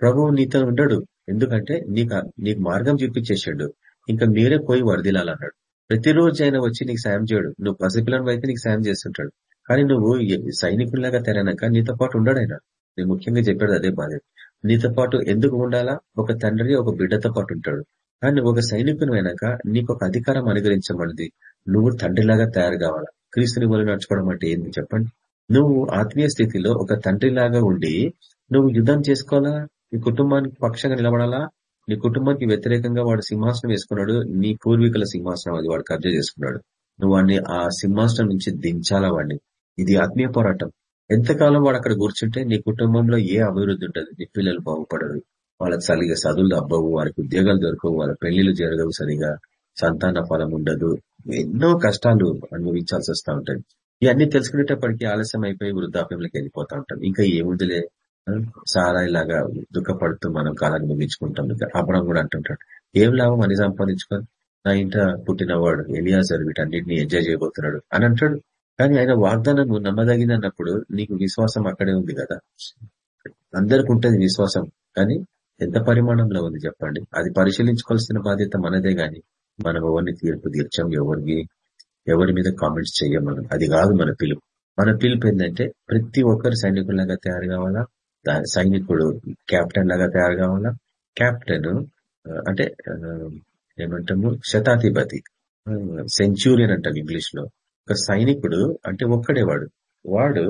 ప్రభువు నీతో ఉండడు. ఎందుకంటే నీకు నీకు మార్గం చూపించేసాడు ఇంకా మీరే పోయి వరదిలాలన్నాడు. ప్రతిరోజు ఆయన వచ్చి నీకు సాయం చేయడు. నువ్వు పసిపిల్లని అయితే నీకు సాయం చేస్తుంటాడు. కానీ నువ్వు సైనికుల్లాగా తెరనాక నీతో పాటు ఉండడు ఆయన. నేను ముఖ్యంగా చెప్పాడు అదే బాధ నీతో పాటు ఎందుకు ఉండాలా? ఒక తండ్రి ఒక బిడ్డతో పాటు ఉంటాడు. కానీ ఒక సైనికుని అయినాక నీకు ఒక అధికారం అనుగ్రహించబడింది. నువ్వు తండ్రిలాగా తయారు కావాలా? క్రీస్తుని వల్ల నడుచుకోవడం అంటే ఏంది చెప్పండి. నువ్వు ఆత్మీయ స్థితిలో ఒక తండ్రిలాగా ఉండి నువ్వు యుద్ధం చేసుకోవాలా? నీ కుటుంబానికి పక్షంగా నిలబడాలా? నీ కుటుంబానికి వ్యతిరేకంగా వాడు సింహాసనం వేసుకున్నాడు. నీ పూర్వీకుల సింహాసనం అది వాడు కబ్జా చేసుకున్నాడు. నువ్వు వాడిని ఆ సింహాసనం నుంచి దించాలా వాడిని? ఇది ఆత్మీయ పోరాటం. ఎంతకాలం వాడు అక్కడ కూర్చుంటే నీ కుటుంబంలో ఏ అభివృద్ధి ఉంటుంది? నీ పిల్లలు బాగుపడరు. వాళ్ళకి సరిగా చదువులు అబ్బవు వారికి ఉద్యోగాలు దొరకవు వాళ్ళ పెళ్ళిళ్ళు జరగవు సరిగా సంతాన ఫలం ఉండదు. ఎన్నో కష్టాలు అనుభవించాల్సి వస్తూ ఉంటాయి. ఇవన్నీ తెలుసుకునేటప్పటికీ ఆలస్యం అయిపోయి వృద్ధాప్యంలోకి వెళ్ళిపోతా ఉంటాం. ఇంకా ఏముందిలే సారాయిలాగా దుఃఖపడుతూ మనం కాలాన్ని ముగించుకుంటాం. ఇంకా అబ్రం కూడా అంటుంటాడు. ఏం లాభం అని సంపాదించుకొని నా ఇంట పుట్టినవాడు ఎలియాజర్ వీటన్నిటిని ఎంజాయ్ చేయబోతున్నాడు అని అంటాడు. కానీ ఆయన వాగ్దానం నమ్మదగినప్పుడు నీకు విశ్వాసం అక్కడే ఉంది కదా. అందరికి ఉంటుంది విశ్వాసం. కానీ ఎంత పరిమాణంలో ఉంది చెప్పండి? అది పరిశీలించుకోవాల్సిన బాధ్యత మనదే గాని మనం ఎవరిని తీర్పు తీర్చాం ఎవరికి ఎవరి మీద కామెంట్స్ చేయం మనం అది కాదు మన పిలుపు. మన పిలుపు ఏంటంటే ప్రతి ఒక్కరు సైనికుల్లాగా తయారు కావాలా? సైనికుడు కెప్టెన్ లాగా తయారు కావాలా? కెప్టెన్ అంటే ఏమంటాము? శతాధిపతి సెంచూరియన్ అంటాం ఇంగ్లీష్లో ఒక సైనికుడు అంటే ఒక్కడే వాడు. వాడు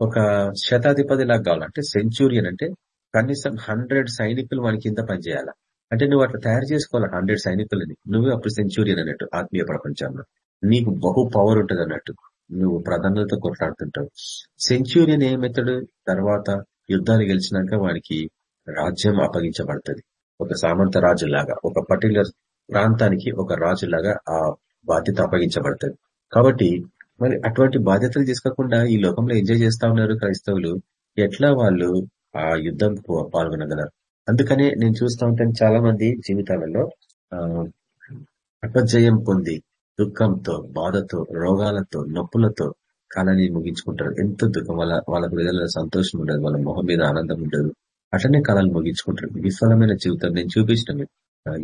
ఒక శతాధిపతి లాగా కావాలంటే సెంచూరియన్ అంటే కనీసం హండ్రెడ్ సైనికులు వాని కింద పనిచేయాలా? అంటే నువ్వు అట్లా తయారు చేసుకోవాలి హండ్రెడ్ సైనికులని? నువ్వు అప్పుడు సెంచూరియన్ అన్నట్టు ఆత్మీయ ప్రపంచంలో. నీకు బహు పవర్ ఉంటుంది అన్నట్టు నువ్వు ప్రధానతతో కొట్లాడుతుంటావు. సెంచూరియన్ ఏమెత్తడు తర్వాత యుద్ధాలు గెలిచినాక వానికి రాజ్యం అప్పగించబడుతుంది. ఒక సామంత రాజులాగా ఒక పర్టికులర్ ప్రాంతానికి ఒక రాజులాగా ఆ బాధ్యత అప్పగించబడుతుంది. కాబట్టి మరి అటువంటి బాధ్యతలు తీసుకోకుండా ఈ లోకంలో ఎంజాయ్ చేస్తా ఉన్నారు క్రైస్తవులు. ఎట్లా వాళ్ళు ఆ యుద్ధం పాల్గొనగలరు. అందుకనే నేను చూస్తూ ఉంటాను చాలా మంది జీవితాలలో అపజయం పొంది దుఃఖంతో బాధతో రోగాలతో నొప్పులతో కాలాన్ని ముగించుకుంటారు. ఎంతో దుఃఖం వాళ్ళ వాళ్ళ ప్రజల సంతోషం ఉండదు వాళ్ళ మొహం మీద ఆనందం ఉండదు. అట్లనే కాలాన్ని ముగించుకుంటారు. విఫలమైన జీవితం నేను చూపించిన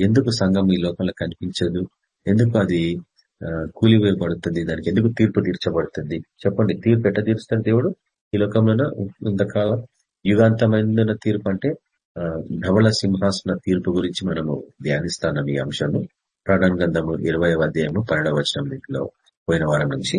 ఎందుకు సంఘం ఈ లోకంలో కనిపించదు? ఎందుకు అది కూలివేయబడుతుంది? దానికి ఎందుకు తీర్పు తీర్చబడుతుంది? చెప్పండి. తీర్పు ఎట్ట తీరుస్తాడు దేవుడు? ఈ లోకంలోన? ఇంతకాలం యుగాంతమైన తీర్పు అంటే ధవళ సింహాసన తీర్పు గురించి మనము ధ్యానిస్తాం ఈ అంశాన్ని ప్రకటన గంధము ఇరవై అధ్యాయము పన్నెండవ వచనంలో పోయిన వారం నుంచి.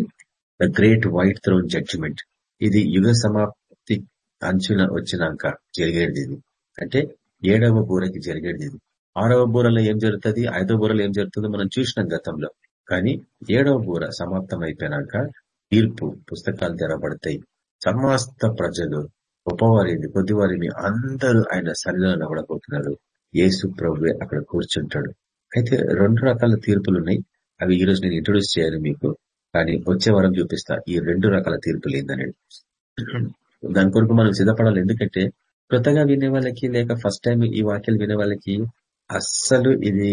The great white throne judgement ఇది యుగ సమాప్తి అంచున వచ్చినాక జరిగేది ఇది. అంటే ఏడవ బూరకి జరిగేది ఇది. ఆరవ బూరలో ఏం జరుగుతుంది? ఐదవ బూరలో ఏం జరుగుతుందో మనం చూసినాం గతంలో. కానీ ఏడవ బూర సమాప్తం అయిపోయినాక తీర్పు పుస్తకాలు తెరబడతాయి. సమస్త ప్రజలు గొప్పవారిని కొద్దివారిని అందరూ ఆయన సన్నిధిలో నవ్వడబోతున్నారు యేసు ప్రభు అక్కడ కూర్చుంటాడు. అయితే రెండు రకాల తీర్పులు ఉన్నాయి. అవి ఈ రోజు నేను ఇంట్రొడ్యూస్ చేయాలి మీకు. కానీ వచ్చే వారం చూపిస్తా. ఈ రెండు రకాల తీర్పులు ఏందని దాని కొరకు మనం సిద్ధపడాలి. ఎందుకంటే కొత్తగా వినే వాళ్ళకి లేక ఫస్ట్ టైం ఈ వాక్యాలు వినే వాళ్ళకి అస్సలు ఇది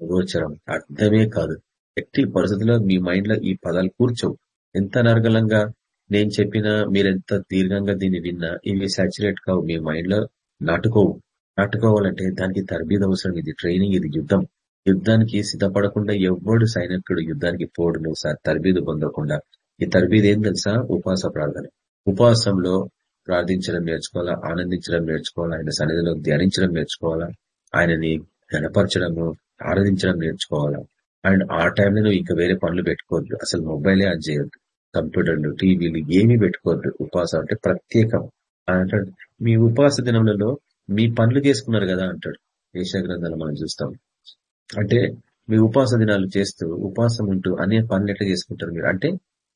గోచరం. అర్థమే కాదు. ఎట్టి పరిస్థితుల్లో మీ మైండ్లో ఈ పదాలు కూర్చోవు. ఎంత నర్గలంగా నేను చెప్పినా మీరెంత దీర్ఘంగా దీన్ని విన్నా ఇవి సాచురేట్ కావు మీ మైండ్లో నాటుకోవు. నాటుకోవాలంటే దానికి తరబీద అవసరం ఇది ట్రైనింగ్ ఇది యుద్ధం. యుద్ధానికి సిద్ధపడకుండా ఎవడు సైనికుడు యుద్ధానికి పోడు నువ్వు తరబీదు పొందకుండా. ఈ తరబీదు ఏం తెలుసా? ఉపవాస ప్రార్థన. ఉపవాసంలో ప్రార్థించడం నేర్చుకోవాలా? ఆనందించడం నేర్చుకోవాలా? ఆయన సన్నిధిలో ధ్యానించడం నేర్చుకోవాలా? ఆయనని గనపరచడము ఆరాధించడం నేర్చుకోవాలా? అండ్ ఆ టైంలో నువ్వు ఇంకా వేరే పనులు పెట్టుకోవద్దు. అసలు మొబైలే అది చేయొద్దు. కంప్యూటర్లు టీవీలు ఏమీ పెట్టుకోవద్దు. ఉపాసం అంటే ప్రత్యేకం. అంటాడు మీ ఉపవాస దినములలో మీ పనులు చేసుకున్నారు కదా అంటాడు. ఏషా గ్రంథాలు మనం చూస్తాం. అంటే మీ ఉపాస దినాలు చేస్తూ ఉపాసం ఉంటూ అనే పనులు ఎట్లా చేసుకుంటారు మీరు? అంటే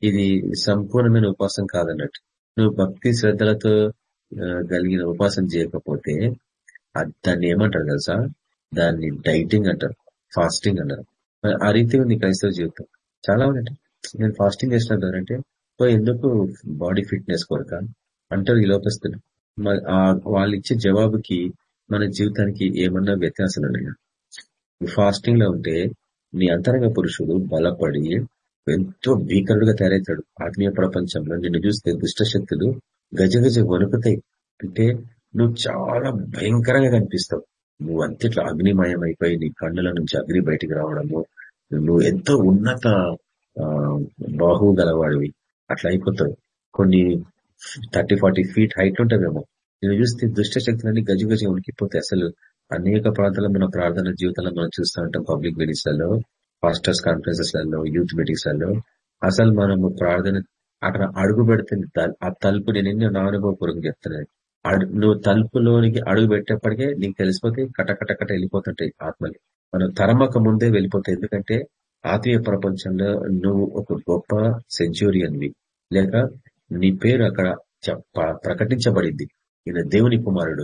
ఇది సంపూర్ణమైన ఉపాసం కాదన్నట్టు. నువ్వు భక్తి శ్రద్ధలతో కలిగిన ఉపాసన చేయకపోతే దాన్ని ఏమంటారు తెలుసా? దాన్ని డైటింగ్ అంటారు ఫాస్టింగ్ అంటారు. ఆ రీతిగా నీ క్రైస్తవ జీవితం. చాలా ఉన్నాయి నేను ఫాస్టింగ్ చేసిన అంటే ఎందుకు బాడీ ఫిట్నెస్ కొరక? అంటారు ఈ లోపస్తులు వాళ్ళు ఇచ్చే జవాబుకి మన జీవితానికి ఏమన్నా వ్యత్యాసాలు ఉన్నాయా? ఫాస్టింగ్లో ఉంటే నీ అంతరంగ పురుషుడు బలపడి ఎంతో భీకరుడుగా తయారవుతాడు. ఆత్మీయ ప్రపంచంలో నిన్ను చూస్తే దుష్టశక్తులు శక్తులు గజ వణుకుతాయి. అంటే నువ్వు చాలా భయంకరంగా కనిపిస్తావు. నువ్వు అంతట్లో అగ్నిమయం అయిపోయి నీ కన్నుల నుంచి అగ్ని బయటికి రావడము నువ్వు ఎంతో ఉన్నత బాహు గలవాడివి. అట్లా అయిపోతావు కొన్ని థర్టీ ఫార్టీ ఫీట్ హైట్ ఉంటావేమో నేను చూస్తే దుష్ట శక్తులన్నీ గజ గజ ఉనికిపోతాయి. అసలు అనేక ప్రాంతాల్లో మన ప్రార్థన జీవితంలో మనం చూస్తూ ఉంటాం. పబ్లిక్ మీటింగ్స్లలో పాస్టర్స్ కాన్ఫరెన్సెస్లలో యూత్ మీటింగ్స్లలో. అసలు మనము ప్రార్థన అక్కడ అడుగు పెడుతుంది ఆ తలుపు నేను ఎన్నో నా అనుభవపూర్వకం చెప్తున్నాను నువ్వు తలుపులోనికి అడుగు పెట్టేప్పటికే నీకు తెలిసిపోతే కటకటకట వెళ్ళిపోతుంటాయి ఆత్మలు. మనం తరమక ముందే వెళ్ళిపోతాయి. ఎందుకంటే ఆత్మీయ ప్రపంచంలో నువ్వు ఒక గొప్ప సెంచూరియన్వి. లేక నీ పేరు అక్కడ ప్రకటించబడింది. ఈయన దేవుని కుమారుడు.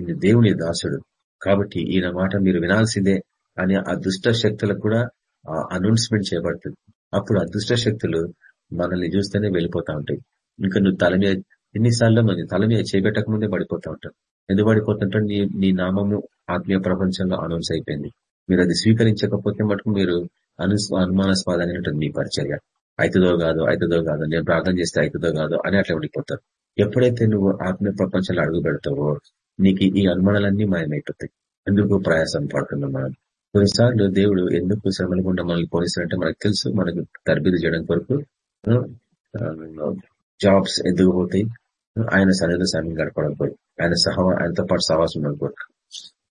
ఈయన దేవుని దాసుడు. కాబట్టి ఈయన మాట మీరు వినాల్సిందే అని అదృష్ట శక్తులకు కూడా అనౌన్స్మెంట్ చేయబడుతుంది. అప్పుడు అదృష్ట శక్తులు మనల్ని చూస్తేనే వెళ్ళిపోతా ఉంటాయి. ఇంకా నువ్వు తల మీద ఎన్నిసార్లు మంది తల మీద చేపెట్టక ముందే పడిపోతా ఉంటాం ఎందుకు పడిపోతుంటే నీ నీ నామము ఆత్మీయ ప్రపంచంలో అనౌన్స్ అయిపోయింది. మీరు అది స్వీకరించకపోతే మటుకు మీరు అను అనుమానాస్పదని ఉంటుంది మీ పరిచర్య. అవుతుందో కాదు అవుతుందో కాదు నేను ప్రార్థన చేస్తే అవుతుందో కాదు అని అట్లా ఉండిపోతారు. ఎప్పుడైతే నువ్వు ఆత్మ ప్రపంచంలో అడుగు పెడతావో నీకు ఈ అనుమానాలన్నీ మాయమైపోతాయి. ఎందుకు ప్రయాసం పడుతున్నాం మనం? కొన్నిసార్లు దేవుడు ఎందుకు శ్రమల గుండా మనల్ని పోనిస్తారంటే మనకు తెలుసు మనకు తరబిది చేయడం కొరకు జాబ్స్ ఎందుకు పోతాయి ఆయన సన్నిధి సమయం గడపడం కొరకు ఆయన సహవా ఆయనతో పాటు సహవాసం ఉండడం కొరకు.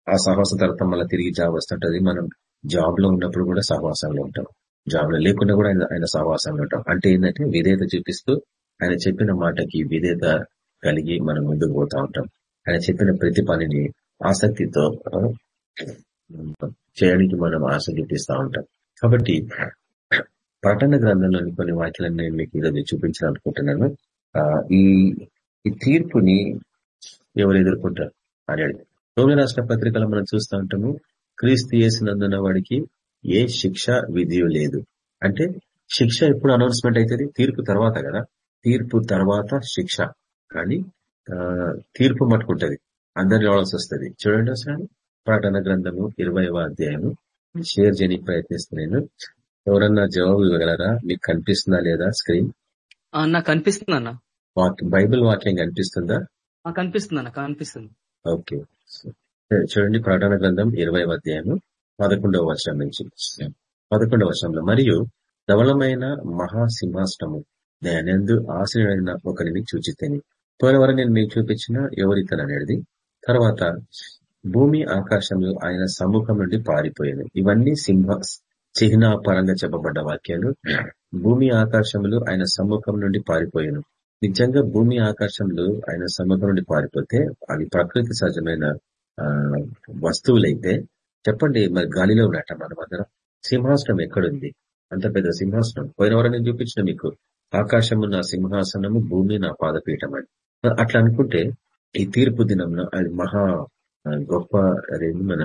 ఆ సహవాసం తర్వాత మళ్ళీ తిరిగి జాబ్ వస్తుంటది. మనం జాబ్లో ఉన్నప్పుడు కూడా సహవాసంలో ఉంటాం. జాబ్లో లేకుండా కూడా ఆయన ఆయన సహవాసంలో ఉంటాం. అంటే ఏంటంటే విధేయత చూపిస్తూ ఆయన చెప్పిన మాటకి విధేయత కలిగి మనం ముందుకు పోతా ఉంటాం. ఆయన చెప్పిన ప్రతి పనిని ఆసక్తితో చేయడానికి మనం ఆశ చూపిస్తా ఉంటాం. కాబట్టి ప్రకటన గ్రంథంలోని కొన్ని వాక్యాలను నేను మీకు ఈరోజు చూపించాలనుకుంటున్నాను ఈ ఈ తీర్పుని ఎవరు ఎదుర్కొంటారు? అని అడిగి రోమి రాష్ట్ర పత్రికలు మనం చూస్తూ ఉంటాము. క్రీస్తు చేసినందున వాడికి ఏ శిక్ష విధి లేదు. అంటే శిక్ష ఎప్పుడు అనౌన్స్మెంట్ అవుతుంది తీర్పు తర్వాత కదా. తీర్పు తర్వాత శిక్ష. కానీ తీర్పు మట్టుకుంటది. అందరిని రావాల్సి వస్తుంది. చూడండి అసలు ప్రకటన గ్రంథము ఇరవైవ అధ్యాయము. షేర్ చేయడానికి ప్రయత్నిస్తున్నాను ఎవరన్నా జవాబు ఇవ్వగలరా? మీకు కనిపిస్తుందా లేదా స్క్రీన్? నాకు కనిపిస్తుందన్నా. బైబిల్ వాక్యం కనిపిస్తుందా? కనిపిస్తుందన్న కనిపిస్తుంది. ఓకే. చూడండి ప్రకటన గ్రంథం ఇరవై అధ్యాయము పదకొండవ వర్షం నుంచి. పదకొండవ వర్షంలో మరియు ధవలమైన మహాసింహాసనము నేనందు ఆశ్రయుడైన ఒకరిని చూచితేని. పోలవరం నేను మీకు చూపించిన ఎవరితననేది తర్వాత భూమి ఆకాశంలో ఆయన సమూహం నుండి పారిపోయాను ఇవన్నీ సింహ చిహ్న పరంగా చెప్పబడ్డ వాక్యాలు. భూమి ఆకాశంలో ఆయన సమూహం నుండి పారిపోయాను నిజంగా భూమి ఆకాశంలో ఆయన సమగ్ర నుండి పారిపోతే అవి ప్రకృతి సహజమైన వస్తువులైతే చెప్పండి మరి గాలిలో ఉన్నట్ట మనం అందరం సింహాసనం ఎక్కడుంది? అంత పెద్ద సింహాసనం. పోయిన వారు నేను చూపించిన మీకు. ఆకాశము నా సింహాసనము భూమి నా పాదపీఠం అని. అట్లా అనుకుంటే ఈ తీర్పు దినం అది మహా గొప్ప మన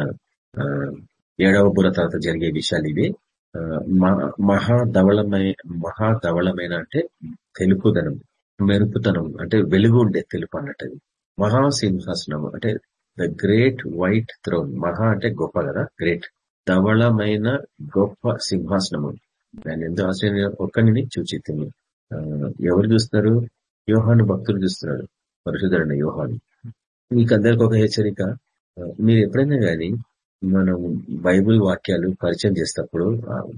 ఏడవ బుర తర్వాత జరిగే విషయాలు ఇవి. మహా దవళమైన అంటే తెలుపుదనం మెరుపుతనం అంటే వెలుగు ఉండే తెలుపు అన్నట్టు. మహాసింహాసనం అంటే ద గ్రేట్ వైట్ థ్రోన్ మహా అంటే గొప్ప కదా గ్రేట్ ధవళమైన గొప్ప సింహాసనము దాని ఎందుకు ఆశ్చర్య ఒక్కడిని చూచిత్తుంది ఎవరు చూస్తున్నారు? యోహాను భక్తులు చూస్తున్నారు పరిశుధరణ యోహాను. మీకందరికి ఒక హెచ్చరిక. మీరు ఎప్పుడైనా కానీ మనం బైబుల్ వాక్యాలు పరిచయం చేసినప్పుడు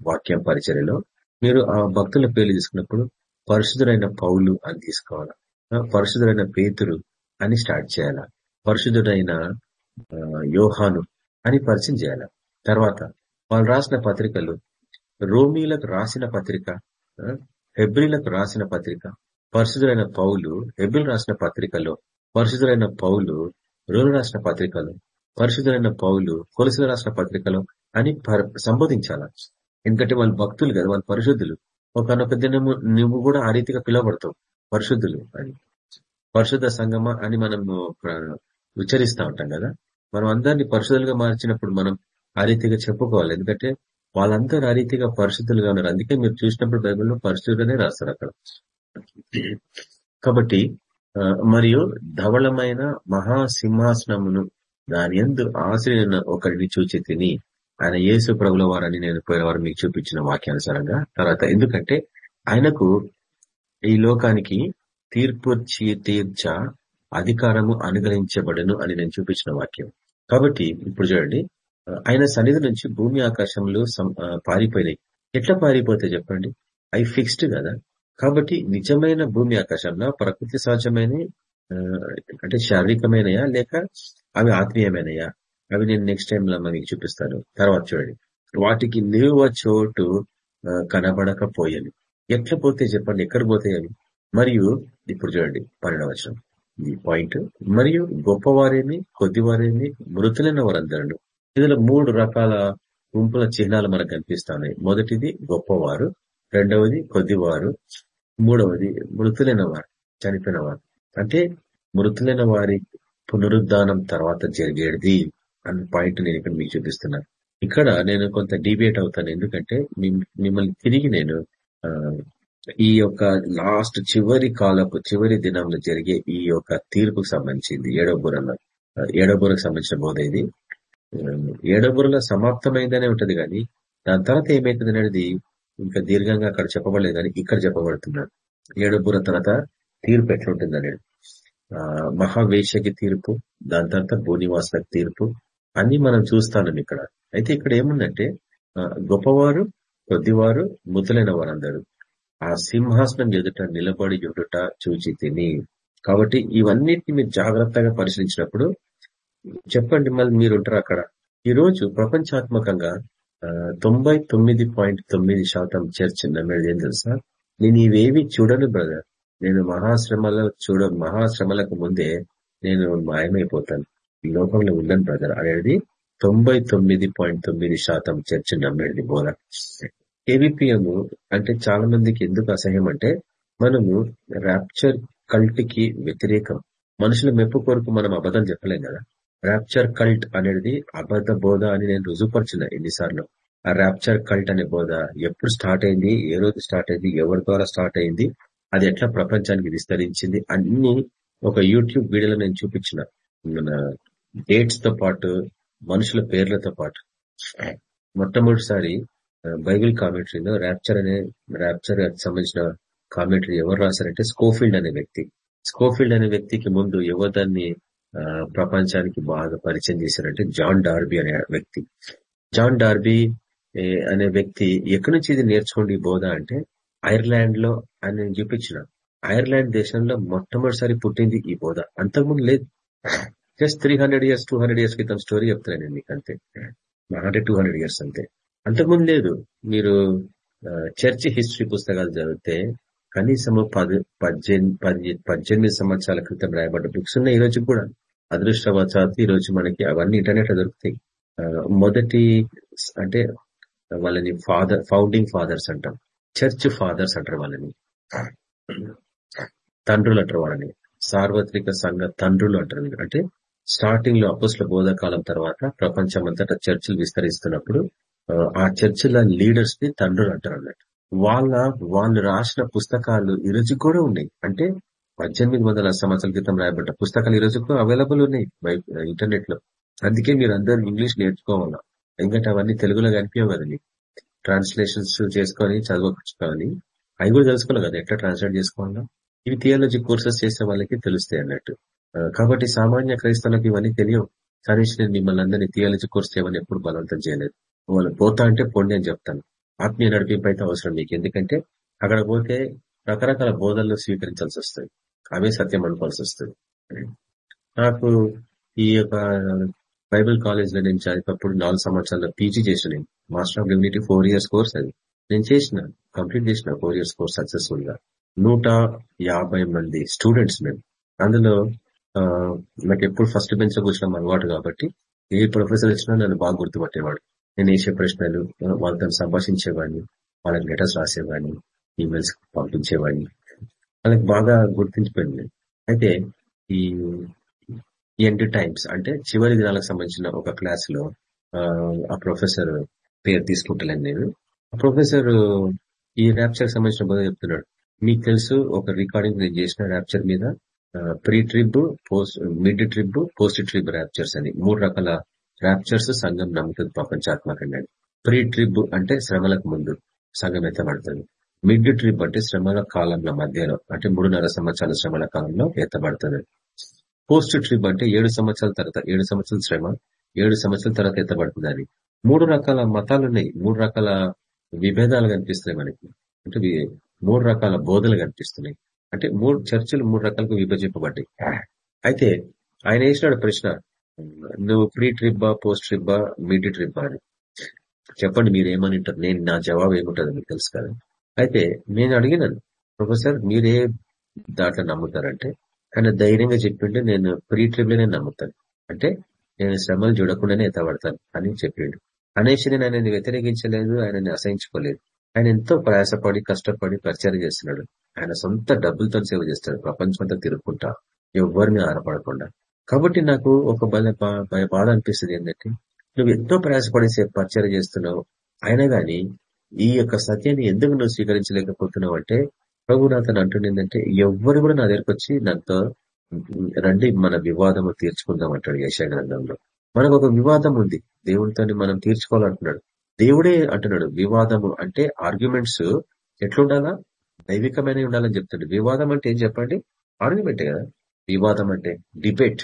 వాక్యం పరిచర్యలో మీరు ఆ భక్తుల పేర్లు తీసుకున్నప్పుడు పరిశుద్ధుడైన పౌలు అని తీసుకోవాలా? పరిశుద్ధుడైన పేతురు అని స్టార్ట్ చేయాలా? పరిశుద్ధుడైన యోహాను అని పరిచయం చేయాల? తర్వాత వాళ్ళు రాసిన పత్రికలు రోమీలకు రాసిన పత్రిక హెబ్రిలకు రాసిన పత్రిక పరిశుద్ధులైన పౌలు హెబ్రిల్ రాసిన పత్రికలో పరిశుద్ధులైన పౌలు రోలు రాసిన పత్రికలు పరిశుద్ధులైన పౌలు కొలసలు రాసిన పత్రికలో అని సంబోధించాల? ఎందుకంటే వాళ్ళు భక్తులు కదా వాళ్ళు పరిశుద్ధులు. ఒకనొక దినము నువ్వు కూడా ఆ రీతిగా పిలువబడతావు. పరిశుద్ధులు అని. పరిశుద్ధ సంగమ అని మనం ఉచ్చరిస్తూ ఉంటాం కదా. మనం అందరినీ పరిశుద్ధులుగా మార్చినప్పుడు మనం ఆ రీతిగా చెప్పుకోవాలి. ఎందుకంటే వాళ్ళందరూ ఆ రీతిగా పరిశుద్ధులుగా ఉన్నారు. అందుకే మీరు చూసినప్పుడు బైబిల్లో పరిశుద్ధులనే రాస్తారు అక్కడ. కాబట్టి మరియు ధవళమైన మహాసింహాసనమును దాని ఎందు ఆశ్రయ ఒకరిని చూచి తిని ఆయన యేసు ప్రభుల వారని నేను పోయినవారు మీకు చూపించిన వాక్యానుసారంగా తర్వాత ఎందుకంటే ఆయనకు ఈ లోకానికి తీర్పు తీర్చ అధికారము అనుగ్రహించబడను అని నేను చూపించిన వాక్యం. కాబట్టి ఇప్పుడు చూడండి ఆయన సన్నిధి నుంచి భూమి ఆకాశంలో పారిపోయినాయి. ఎట్లా పారిపోతే చెప్పండి? అవి ఫిక్స్డ్ కదా. కాబట్టి నిజమైన భూమి ఆకాశంలో ప్రకృతి సహజమైన అంటే శారీరకమైనయా లేక అవి ఆత్మీయమైనయా? అవి నేను నెక్స్ట్ టైం లో మనకి చూపిస్తాను. తర్వాత చూడండి. వాటికి నిలువ చోటు కనబడకపోయాను. ఎట్లా పోతే చెప్పండి? ఎక్కడ పోతాయని? అవి మరియు ఇప్పుడు చూడండి పరిణవచనం ఈ పాయింట్. మరియు గొప్పవారేమి కొద్దివారేమి మృతులైన వారందరూ. ఇందులో మూడు రకాల గుంపుల చిహ్నాలు మనకు కనిపిస్తున్నాయి మొదటిది గొప్పవారు రెండవది కొద్దివారు మూడవది మృతులైన వారు చనిపోయిన వారు. అంటే మృతులైన వారి పునరుద్ధానం తర్వాత జరిగేది. అన్న పాయింట్ నేను ఇక్కడ మీకు చూపిస్తున్నాను. ఇక్కడ నేను కొంత డిబేట్ అవుతాను. ఎందుకంటే మిమ్మల్ని తిరిగి నేను ఈ యొక్క లాస్ట్ చివరి కాలపు చివరి దినంలో జరిగే ఈ యొక్క తీర్పుకు సంబంధించింది ఏడో బుర్రలో సంబంధించిన బోధ ఇది. ఏడో సమాప్తమైందనే ఉంటది కానీ దాని తర్వాత ఏమైతుంది అనేది ఇంకా దీర్ఘంగా అక్కడ చెప్పబడలేదు కానీ ఇక్కడ చెప్పబడుతున్నాడు ఏడో తర్వాత తీర్పు ఎట్లుంటుంది అనేది మహావేషకి తీర్పు దాని తర్వాత భూనివాసులకు తీర్పు అన్ని మనం చూస్తాను ఇక్కడ. అయితే ఇక్కడ ఏముందంటే గొప్పవారు కొద్దివారు ముద్దులైన వారందరూ ఆ సింహాసనం ఎదుట నిలబడి ఎదుట చూచి తిని కాబట్టి ఇవన్నిటిని మీరు జాగ్రత్తగా పరిశీలించినప్పుడు చెప్పండి మళ్ళీ మీరుంటారు అక్కడ. ఈ రోజు ప్రపంచాత్మకంగా తొంభై తొమ్మిది పాయింట్ తొమ్మిది శాతం చర్చ్ నమ్మేది ఏం తెలుసా? నేను ఇవేవి చూడను బ్రదర్. నేను మహాశ్రమల చూడ మహాశ్రమలకు ముందే నేను మాయమైపోతాను. ఈ లోకంలో ఉందని బ్రదర్ అనేది తొంభై తొమ్మిది పాయింట్ తొమ్మిది శాతం చర్చ నమ్మేది బోధ. కేవీపీఎం అంటే చాలా మందికి ఎందుకు అసహ్యం అంటే మనము ర్యాప్చర్ కల్ట్కి వ్యతిరేకం. మనుషుల మెప్పు కొరకు మనం అబద్ధం చెప్పలేం కదా. ర్యాప్చర్ కల్ట్ అనేది అబద్ధ బోధ అని నేను రుజువుపరిచిన ఎన్నిసార్లు. ఆ ర్యాప్చర్ కల్ట్ అనే బోధ ఎప్పుడు స్టార్ట్ అయింది? ఏ రోజు స్టార్ట్ అయింది? ఎవరి ద్వారా స్టార్ట్ అయింది? అది ఎట్లా ప్రపంచానికి విస్తరించింది? అన్ని ఒక యూట్యూబ్ వీడియోలో నేను చూపించిన మన డేట్స్తో పాటు మనుషుల పేర్లతో పాటు. మొట్టమొదటిసారి బైబిల్ కామెంటరీలో ర్యాప్చర్ అనే ర్యాప్చర్ సంబంధించిన కామెంటరీ ఎవరు రాశారంటే స్కోఫీల్డ్ అనే వ్యక్తి. స్కోఫీల్డ్ అనే వ్యక్తికి ముందు ఎవరు దాన్ని ప్రపంచానికి బాగా పరిచయం చేశారంటే జాన్ డార్బీ అనే వ్యక్తి. జాన్ డార్బీ అనే వ్యక్తి ఎక్కడి నుంచి ఇది నేర్చుకోండి బోధ అంటే ఐర్లాండ్లో అని చూపించిన. ఐర్లాండ్ దేశంలో మొట్టమొదటిసారి పుట్టింది ఈ బోధ. అంతకుముందు లేదు. Just three hundred years two hundred years క్రితం స్టోరీ చెప్తాను నేను మీకు అంతే. అంటే టూ హండ్రెడ్ ఇయర్స్ అంతే. అంతకుముందు లేదు. మీరు చర్చ్ హిస్టరీ పుస్తకాలు చదివితే కనీసము పది పద్దెనిమిది పద్దెనిమిది సంవత్సరాల క్రితం రాయబడ్డ బుక్స్ ఉన్నాయి ఈ రోజు కూడా. అదృష్టవశాత్తు ఈ రోజు మనకి అవన్నీ ఇంటర్నెట్లో దొరుకుతాయి మొదటి అంటే వాళ్ళని ఫాదర్ ఫౌండింగ్ ఫాదర్స్ అంటాం. చర్చ్ ఫాదర్స్ అంటారు వాళ్ళని. తండ్రులు అంటారు వాళ్ళని. సార్వత్రిక సంఘ తండ్రులు అంటారు. అంటే స్టార్టింగ్లో అపోస్ల బోధకాలం తర్వాత ప్రపంచమంతటా చర్చిలు విస్తరిస్తున్నప్పుడు ఆ చర్చిల లీడర్స్ని తండ్రులు అంటారు అన్నట్టు. వాళ్ళ వాళ్ళు రాసిన పుస్తకాలు ఈ రోజు కూడా ఉన్నాయి. అంటే పద్దెనిమిది వందల సంవత్సరాల క్రితం రాయబడ్డ పుస్తకాలు ఈ రోజు కూడా అవైలబుల్ ఉన్నాయి ఇంటర్నెట్లో అందుకే మీరు అందరు ఇంగ్లీష్ నేర్చుకోవాలా? ఎందుకంటే అవన్నీ తెలుగులో కనిపించవు కదా ట్రాన్స్లేషన్స్ చేసుకొని చదవచ్చుకోవాలి అవి కూడా తెలుసుకోవాలి కదా? ఎట్లా ట్రాన్స్లేట్ చేసుకోవాలా? ఇవి థియాలజీ కోర్సెస్ చేసే వాళ్ళకి తెలుస్తాయి అన్నట్టు. కాబట్టి సామాన్య క్రైస్తవులకు ఇవన్నీ తెలియవు. సరే నేను మిమ్మల్ని అందరినీ థియాలజీ కోర్స్ చేయమని ఎప్పుడు బలవంతం చేయలేదు. వాళ్ళు పోతా అంటే పొండి అని చెప్తాను. ఆత్మీయ నడిపింపు అయితే అవసరం మీకు. ఎందుకంటే అక్కడ పోతే రకరకాల బోధనలు స్వీకరించాల్సి వస్తుంది. అవే సత్యం అనుకోవాల్సి వస్తుంది. నాకు ఈ యొక్క బైబిల్ కాలేజ్లో నేను చదివేటప్పుడు నాలుగు సంవత్సరాల్లో పీజీ చేసిన నేను. Master of divinity four years course అది. నేను చేసిన కంప్లీట్ చేసిన ఫోర్ ఇయర్స్ కోర్స్ సక్సెస్ఫుల్గా నూట మంది స్టూడెంట్స్ మేము. అందులో నాకు ఎప్పుడు ఫస్ట్ బెంచ్లో కూర్చున్నాం అలవాటు కాబట్టి ఏ ప్రొఫెసర్ వచ్చినా నన్ను బాగా గుర్తుపట్టేవాడు. నేను వేసే ప్రశ్నలు వాళ్ళతో సంభాషించేవాడిని వాళ్ళకి లెటర్స్ రాసేవాడిని ఈమెయిల్స్ పంపించేవాడిని. వాళ్ళకి బాగా గుర్తించిపోయింది అయితే ఈ ఎండ్ టైమ్స్ అంటే చివరి దినాలకు సంబంధించిన ఒక క్లాస్లో ఆ ప్రొఫెసర్ పేరు తీసుకుంటలేను నేను. ఆ ప్రొఫెసర్ ఈ ర్యాప్చర్ సంబంధించిన బదులు చెప్తున్నాడు. మీకు తెలుసు ఒక రికార్డింగ్ నేను చేసిన ర్యాప్చర్ మీద pre trib post mid trib post trib raptures అని. మూడు రకాల ర్యాప్చర్స్ సంఘం నమ్ముతుంది ప్రపంచాత్మకంగా ప్రీ ట్రిప్ అంటే శ్రమలకు ముందు సంఘం ఎత్తబడుతుంది. మిడ్ ట్రిప్ అంటే శ్రమల కాలంలో మధ్యలో అంటే మూడున్నర సంవత్సరాల శ్రమల కాలంలో ఎత్తబడుతుంది. పోస్ట్ ట్రిప్ అంటే ఏడు సంవత్సరాల తర్వాత ఏడు సంవత్సరాల శ్రమ ఏడు సంవత్సరాల తర్వాత ఎత్తబడుతుంది అని మూడు రకాల మతాలు ఉన్నాయి. మూడు రకాల విభేదాలు కనిపిస్తున్నాయి మనకి. అంటే మూడు రకాల బోధలు కనిపిస్తున్నాయి. అంటే మూడు చర్చలు మూడు రకాలుగా విభజింపబడ్డాయి. అయితే ఆయన వేసినాడు ప్రశ్న నువ్వు pre trib post trib mid trib అని. చెప్పండి మీరు ఏమనింటారు నేను నా జవాబు ఏముంటుంది మీకు తెలుసు కదా. అయితే నేను అడిగినాను ప్రొఫెసర్ మీరే దాంట్లో నమ్ముతారంటే? ఆయన ధైర్యంగా చెప్పిండు నేను ప్రీ ట్రిప్ నమ్ముతాను. అంటే నేను శ్రమలు చూడకుండానే ఎత్తబడతాను అని చెప్పిండు. అనేసి నేను ఆయనని వ్యతిరేకించలేదు ఆయనని అసహించుకోలేదు. ఆయన ఎంతో ప్రయాసపడి కష్టపడి ప్రచారం చేస్తున్నాడు. ఆయన సొంత డబ్బులతో సేవ చేస్తాడు. ప్రపంచం అంతా తిరుక్కుంటా. ఎవరిని ఆరపడకుండా కాబట్టి నాకు ఒక బాధ అనిపిస్తుంది ఏంటంటే నువ్వు ఎంతో ప్రయాసపడి పరిచయం చేస్తున్నావు. అయినా గాని ఈ యొక్క సత్యాన్ని ఎందుకు నువ్వు స్వీకరించలేకపోతున్నావు అంటే ప్రభు నాతో ఏంటంటే ఎవరు కూడా నా దగ్గరకు వచ్చి నాతో రండి మన వివాదము తీర్చుకుందాం అంటాడు యశాగ్రంథంలో మనకు ఒక వివాదం ఉంది. దేవుడితో మనం తీర్చుకోవాలంటున్నాడు. దేవుడే అంటున్నాడు వివాదము అంటే ఆర్గ్యుమెంట్స్ ఎట్లుండాలా? దైవికమైన ఉండాలని చెప్తాడు. వివాదం అంటే ఏం చెప్పండి? ఆర్గ్యుమెంటే కదా. వివాదం అంటే డిబేట్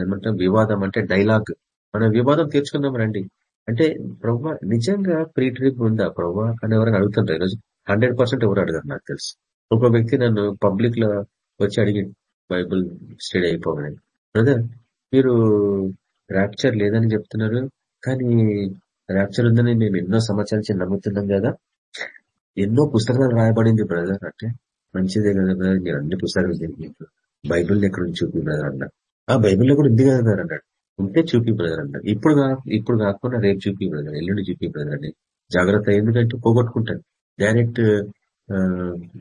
ఏమంటాం? వివాదం అంటే డైలాగ్ మనం వివాదం తీర్చుకుందాం రండి. అంటే ప్రభా నిజంగా ప్రీ ట్రిప్ ఉందా ప్రభా? అని ఎవరైనా అడుగుతుంటారు ఈరోజు. హండ్రెడ్ పర్సెంట్ ఎవరు అడగారు నాకు తెలుసు. ఒక వ్యక్తి నన్ను పబ్లిక్లో వచ్చి అడిగి బైబుల్ స్టడీ అయిపోగానే బ్రదర్ మీరు ర్యాప్చర్ లేదని చెప్తున్నారు. కానీ ర్యాప్చర్ ఉందని మేము ఎన్నో సంవత్సరాల నుంచి నమ్ముతున్నాం కదా. ఎన్నో పుస్తకాలు రాయబడింది బ్రదర్ అంటే మంచిదే కదా బ్రదర్ మీరు అన్ని పుస్తకాలు మీకు బైబిల్ ఎక్కడ నుంచి చూపి బ్రదర్ అన్న. ఆ బైబిల్లో కూడా ఉంది కదా బ్రదర్ అన్నాడు. ఉంటే చూపి బ్రదర్ అన్నాడు. ఇప్పుడు ఇప్పుడు కాకుండా రేపు చూపి బ్రదర్ ఎల్లుండి చూపి బ్రదర్ అని జాగ్రత్త ఎందుకంటే పోగొట్టుకుంటాను డైరెక్ట్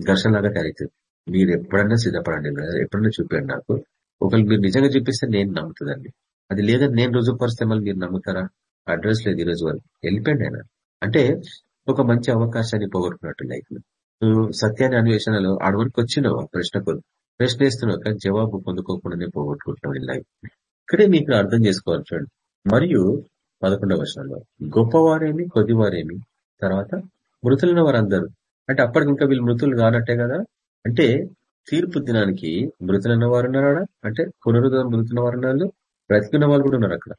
ఘర్షణ లాగా తయారవుతుంది మీరు ఎప్పుడన్నా సిద్ధపడండి బ్రదర్ ఎప్పుడన్నా చూపాడు నాకు. ఒకవేళ మీరు నిజంగా చూపిస్తే నేను నమ్ముతుందండి అది లేదని నేను రుజువుపరిస్తే మళ్ళీ మీరు నమ్ముతారా? అడ్రస్ లేదు ఈ రోజు వాళ్ళు వెళ్ళిపోయింది ఆయన. అంటే ఒక మంచి అవకాశాన్ని పోగొట్టుకున్నట్టు లైఫ్ నువ్వు సత్యాన్ని అన్వేషణలో అడవరికి వచ్చినావు ప్రశ్నకు ప్రశ్నిస్తున్నావు కానీ జవాబు పొందుకోకుండానే పోగొట్టుకుంటున్నావు ఈ లైఫ్. ఇక్కడే మీకు అర్థం చేసుకోవాలి చూడండి. మరియు పదకొండవ వర్షంలో గొప్పవారేమి కొద్దివారేమి తర్వాత మృతులైన వారందరూ. అంటే అప్పటికి ఇంకా వీళ్ళు మృతులు కానట్టే కదా? అంటే తీర్పు దినానికి మృతులైన వారు ఉన్నారా అంటే పునరుద్ధరణ మృతున్న వారు ఉన్నారు. బ్రతికున్న వాళ్ళు కూడా ఉన్నారు అక్కడ.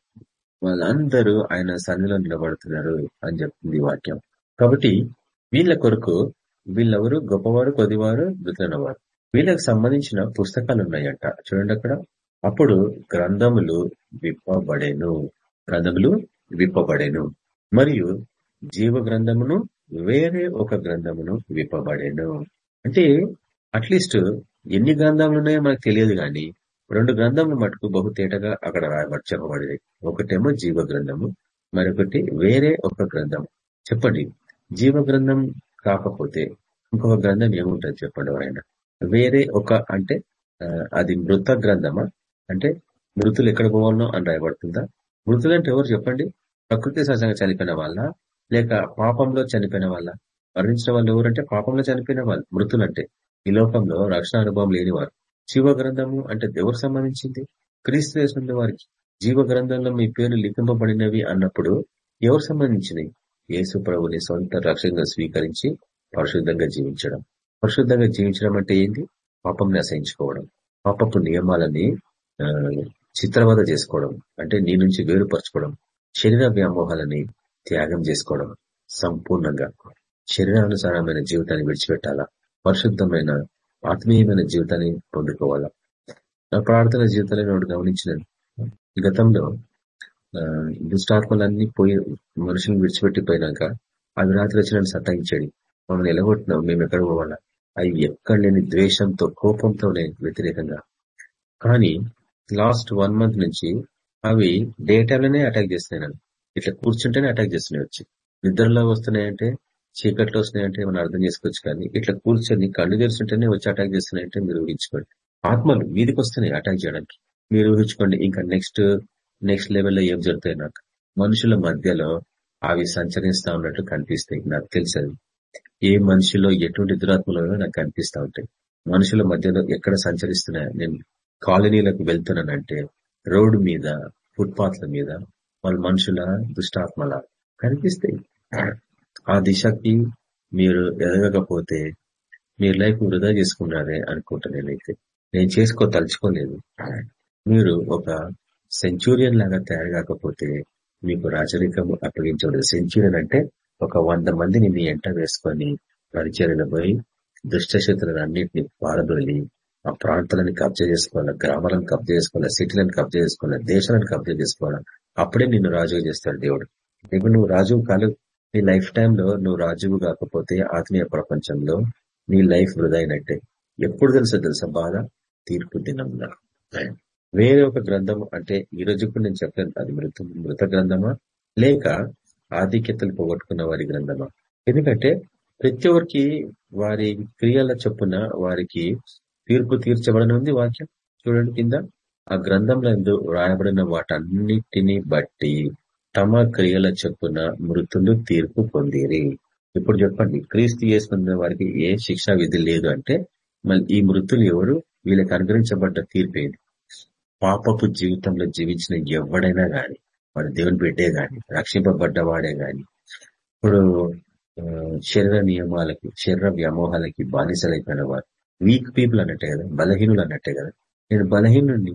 వాళ్ళందరూ ఆయన సన్నిలో నిలబడుతున్నారు అని చెప్తుంది వాక్యం. కాబట్టి వీళ్ళ కొరకు వీళ్ళెవరు గొప్పవారు కొద్దివారు మృతులైన వీళ్ళకి సంబంధించిన పుస్తకాలు ఉన్నాయంట చూడండి అక్కడ. అప్పుడు గ్రంథములు విప్పబడేను. గ్రంథములు విప్పబడేను. మరియు జీవ గ్రంథమును వేరే ఒక గ్రంథమును విప్పబడేను. అంటే అట్లీస్ట్ ఎన్ని గ్రంథాలు ఉన్నాయో మనకు తెలియదు కానీ రెండు గ్రంథములు మటుకు బహుతేటగా అక్కడ రాయబడి చెప్పబడింది ఒకటేమో జీవ గ్రంథము మరొకటి వేరే ఒక గ్రంథము. చెప్పండి. జీవ గ్రంథం కాకపోతే ఇంకొక గ్రంథం ఏముంటుంది చెప్పండి ఆయన వేరే ఒక అంటే అది మృత గ్రంథమా? అంటే మృతులు ఎక్కడ పోవాలనో అని రాయబడుతుందా? మృతులు అంటే ఎవరు చెప్పండి? ప్రకృతి సహజంగా చనిపోయిన వాళ్ళ లేక పాపంలో చనిపోయిన వాళ్ళ? మరణించిన వాళ్ళు ఎవరంటే పాపంలో చనిపోయిన వాళ్ళు మృతులు అంటే ఈ లోకంలో రక్షణ అనుభవం లేని వారు జీవ గ్రంథము అంటే ఎవరు సంబంధించింది? క్రీస్తు దేశంలో వారికి. జీవ గ్రంథంలో మీ పేరు లిఖింపబడినవి అన్నప్పుడు ఎవరు సంబంధించినవి యేసు ప్రభుని సొంత రక్షణగా స్వీకరించి పరిశుద్ధంగా జీవించడం. పరిశుద్ధంగా జీవించడం అంటే ఏంటి? పాపంని అసహించుకోవడం. పాపపు నియమాలని చిత్రవద చేసుకోవడం. అంటే నీ నుంచి వేరుపరచుకోవడం. శరీర వ్యామోహాలని త్యాగం చేసుకోవడం సంపూర్ణంగా. శరీరానుసారమైన జీవితాన్ని విడిచిపెట్టాలా? పరిశుద్ధమైన ఆత్మీయమైన జీవితాన్ని పొందుకోవాలా? నా ప్రార్థన జీవితాన్ని గమనించిన గతంలో దుష్టాత్మలన్నీ పోయి మనుషులను విడిచిపెట్టిపోయినాక అవి రాత్రి వచ్చిన సతాయించాడు. మమ్మల్ని ఎలగొట్టినాం మేము ఎక్కడ పోవాలా? అవి ఎక్కడ లేని ద్వేషంతో కోపంతోనే వ్యతిరేకంగా. కానీ లాస్ట్ వన్ మంత్ నుంచి అవి డే టైంలోనే అటాక్ చేస్తున్నాయి ఇట్లా కూర్చుంటేనే అటాక్ చేస్తున్నాయి వచ్చి. నిద్రలో వస్తున్నాయంటే చీకట్లో వస్తున్నాయంటే మనం అర్థం చేసుకోవచ్చు కానీ ఇట్లా కూర్చొని కళ్ళు తెరుచుంటేనే వచ్చి అటాక్ చేస్తున్నాయంటే మీరు ఊహించుకోండి. ఆత్మలు మీదికి వస్తున్నాయి అటాక్ చేయడానికి. మీరు ఊహించుకోండి ఇంకా నెక్స్ట్ నెక్స్ట్ లెవెల్లో ఏం జరుగుతాయి నాకు? మనుషుల మధ్యలో అవి సంచరిస్తా ఉన్నట్టు కనిపిస్తాయి. నాకు తెలిసేది ఏ మనిషిలో ఎటువంటి దురాత్మలో నాకు కనిపిస్తా ఉంటాయి. మనుషుల మధ్యలో ఎక్కడ సంచరిస్తున్నా నేను కాలనీలకు వెళ్తున్నానంటే రోడ్డు మీద ఫుట్పాత్ల మీద వాళ్ళ మనుషుల దుష్టాత్మల కనిపిస్తాయి. ఆ దిశకి మీరు ఎదగకపోతే మీరు లైఫ్ వృధా చేసుకున్నారే అనుకుంటా నేనైతే. నేను చేసుకో తలుచుకోలేదు. మీరు ఒక సెంచూరియన్ లాగా తయారు కాకపోతే మీకు రాజరికము అప్పగించబడదు సెంచూరియన్ అంటే ఒక వంద మందిని మీ ఎంట వేసుకొని పరిచర్యలు పోయి దుష్టశక్తులను అన్నింటినీ పారదొలి ఆ ప్రాంతాలను కబ్జా చేసుకోవాలా గ్రామాలను కబ్జా చేసుకోవాలా సిటీలను కబ్జా చేసుకోవాలా దేశాలను కబ్జా చేసుకోవాలా? అప్పుడే నిన్ను రాజుగా చేస్తాడు దేవుడు. ఇప్పుడు నువ్వు రాజువు కాలు నీ లైఫ్ టైంలో నువ్వు రాజువు కాకపోతే ఆత్మీయ ప్రపంచంలో నీ లైఫ్ వృధైనట్టే ఎప్పుడు తెలుసా తెలుసా? బాధ తీర్పు దినంలో. వేరే ఒక గ్రంథం అంటే ఈ రోజు కూడా నేను చెప్పాను అది మృత మృత గ్రంథమా? లేక ఆధిక్యతలు పోగొట్టుకున్న వారి గ్రంథమా? ఎందుకంటే ప్రతి ఒక్కరికి వారి క్రియల చొప్పున వారికి తీర్పు తీర్చబడనుంది వాక్యం. చూడండి కింద. ఆ గ్రంథంలో రాయబడిన వాటన్నిటిని బట్టి తమ క్రియల చొప్పున మృతులు తీర్పు పొందిరి. ఇప్పుడు చెప్పండి క్రీస్తు చేసుకున్న వారికి ఏ శిక్షా విధి లేదు అంటే మళ్ళీ ఈ మృతులు ఎవరు? వీళ్ళకి అనుగ్రహించబడ్డ తీర్పు ఏది? పాపపు జీవితంలో జీవించిన ఎవడైనా గాని వాడు దేవుని బిడ్డే గాని రక్షింపబడ్డవాడే గాని ఇప్పుడు శరీర నియమాలకి శరీర వ్యామోహాలకి బానిసలైపోయిన వారు. వీక్ పీపుల్ అన్నట్టే కదా బలహీనులు అన్నట్టే కదా. నేను బలహీనుడిని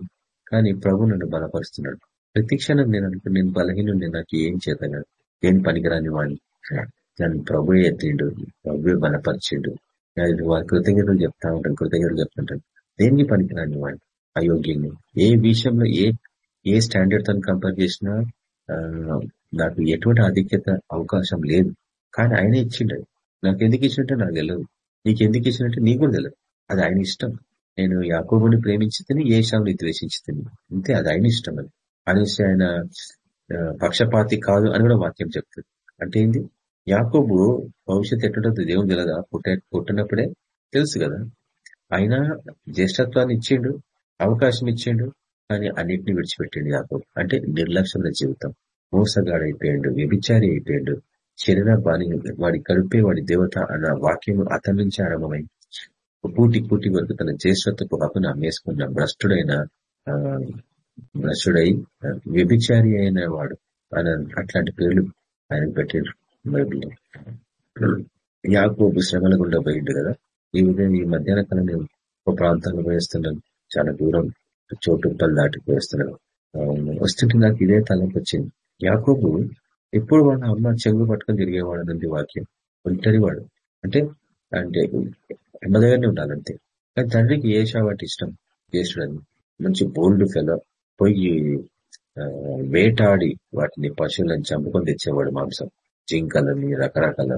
కానీ ప్రభు నన్ను బలపరుస్తున్నాడు. ప్రతి క్షణం నేను అనుకుంటే నేను బలహీనుడిని నాకు ఏం చేత కాదు. ఏం పనికిరాని వాడిని. దాన్ని ప్రభు ఎత్తిండు ప్రభు బలపరిచిండు. వారి కృతజ్ఞతలు చెప్తా ఉంటాను కృతజ్ఞతలు చెప్తుంటాను. దేనికి పనికిరాని వాడిని? అయోగ్యుని ఏ విషయంలో ఏ ఏ స్టాండర్డ్ తను కంపేర్ చేసినా నాకు ఎటువంటి ఆధిక్యత అవకాశం లేదు. కానీ ఆయన ఇచ్చిండు. నాకు ఎందుకు ఇచ్చినట్టే నాకు తెలియదు నీకు ఎందుకు ఇచ్చినట్టే నీకు కూడా తెలియదు అది ఆయన ఇష్టం. నేను యాకోబుని ప్రేమించి తిని ఏషావుని ద్వేషించి తిని అంతే అది ఆయన ఇష్టం అది. అనేసి ఆయన పక్షపాతి కాదు అని కూడా వాక్యం చెప్తుంది. అంటే ఏంది? యాకోబు భవిష్యత్తు ఎటువంటి దేవుని తెలియదా పుట్ట పుట్టినప్పుడే తెలుసు కదా. ఆయన జ్యేష్ఠత్వాన్ని ఇచ్చిండు. అవకాశం ఇచ్చిండు కానీ అన్నింటినీ విడిచిపెట్టిండు యాకోబు. అంటే నిర్లక్ష్యమైన జీవితం. మోసగాడైపోయాడు వ్యభిచారి అయిపోయాడు. శరీర బాని వాడి కడుపే వాడి దేవత అన్న వాక్యం అతని నుంచి ఆరంభమై పూటి పూటి వరకు తన జ్యేష్ఠత్వపు హక్కును అమ్మేసుకున్న భ్రష్టుడైన భ్రష్టుడై వ్యభిచారి అయిన వాడు ఆయన అట్లాంటి పేర్లు ఆయన పెట్టారు బైబిల్లో. యాకోబు శ్రమల గుండా పోయిండు కదా. ఈ విధంగా ఈ మధ్యాహ్న కాలం నేను ఒక ప్రాంతంలో వేస్తున్నాను చాలా దూరం చోటుప్పలు దాటిపోయిస్తున్నాడు. వస్తుంటే నాకు ఇదే తలంపు వచ్చింది. యాకోబు ఎప్పుడు వాడు అమ్మ చెవులు పట్టుకొని తిరిగేవాడు నుండి వాక్యం? వాడు అంటే అంటే అమ్మ దగ్గరనే ఉండాలంతే. కానీ తండ్రికి ఏషా వాటి ఇష్టం. జ్యేష్ఠుడని మంచి బోల్డ్ ఫెలో పోయి వేటాడి వాటిని పశువులను చంపుకొని తెచ్చేవాడు మాంసం. జింకలని రకరకాల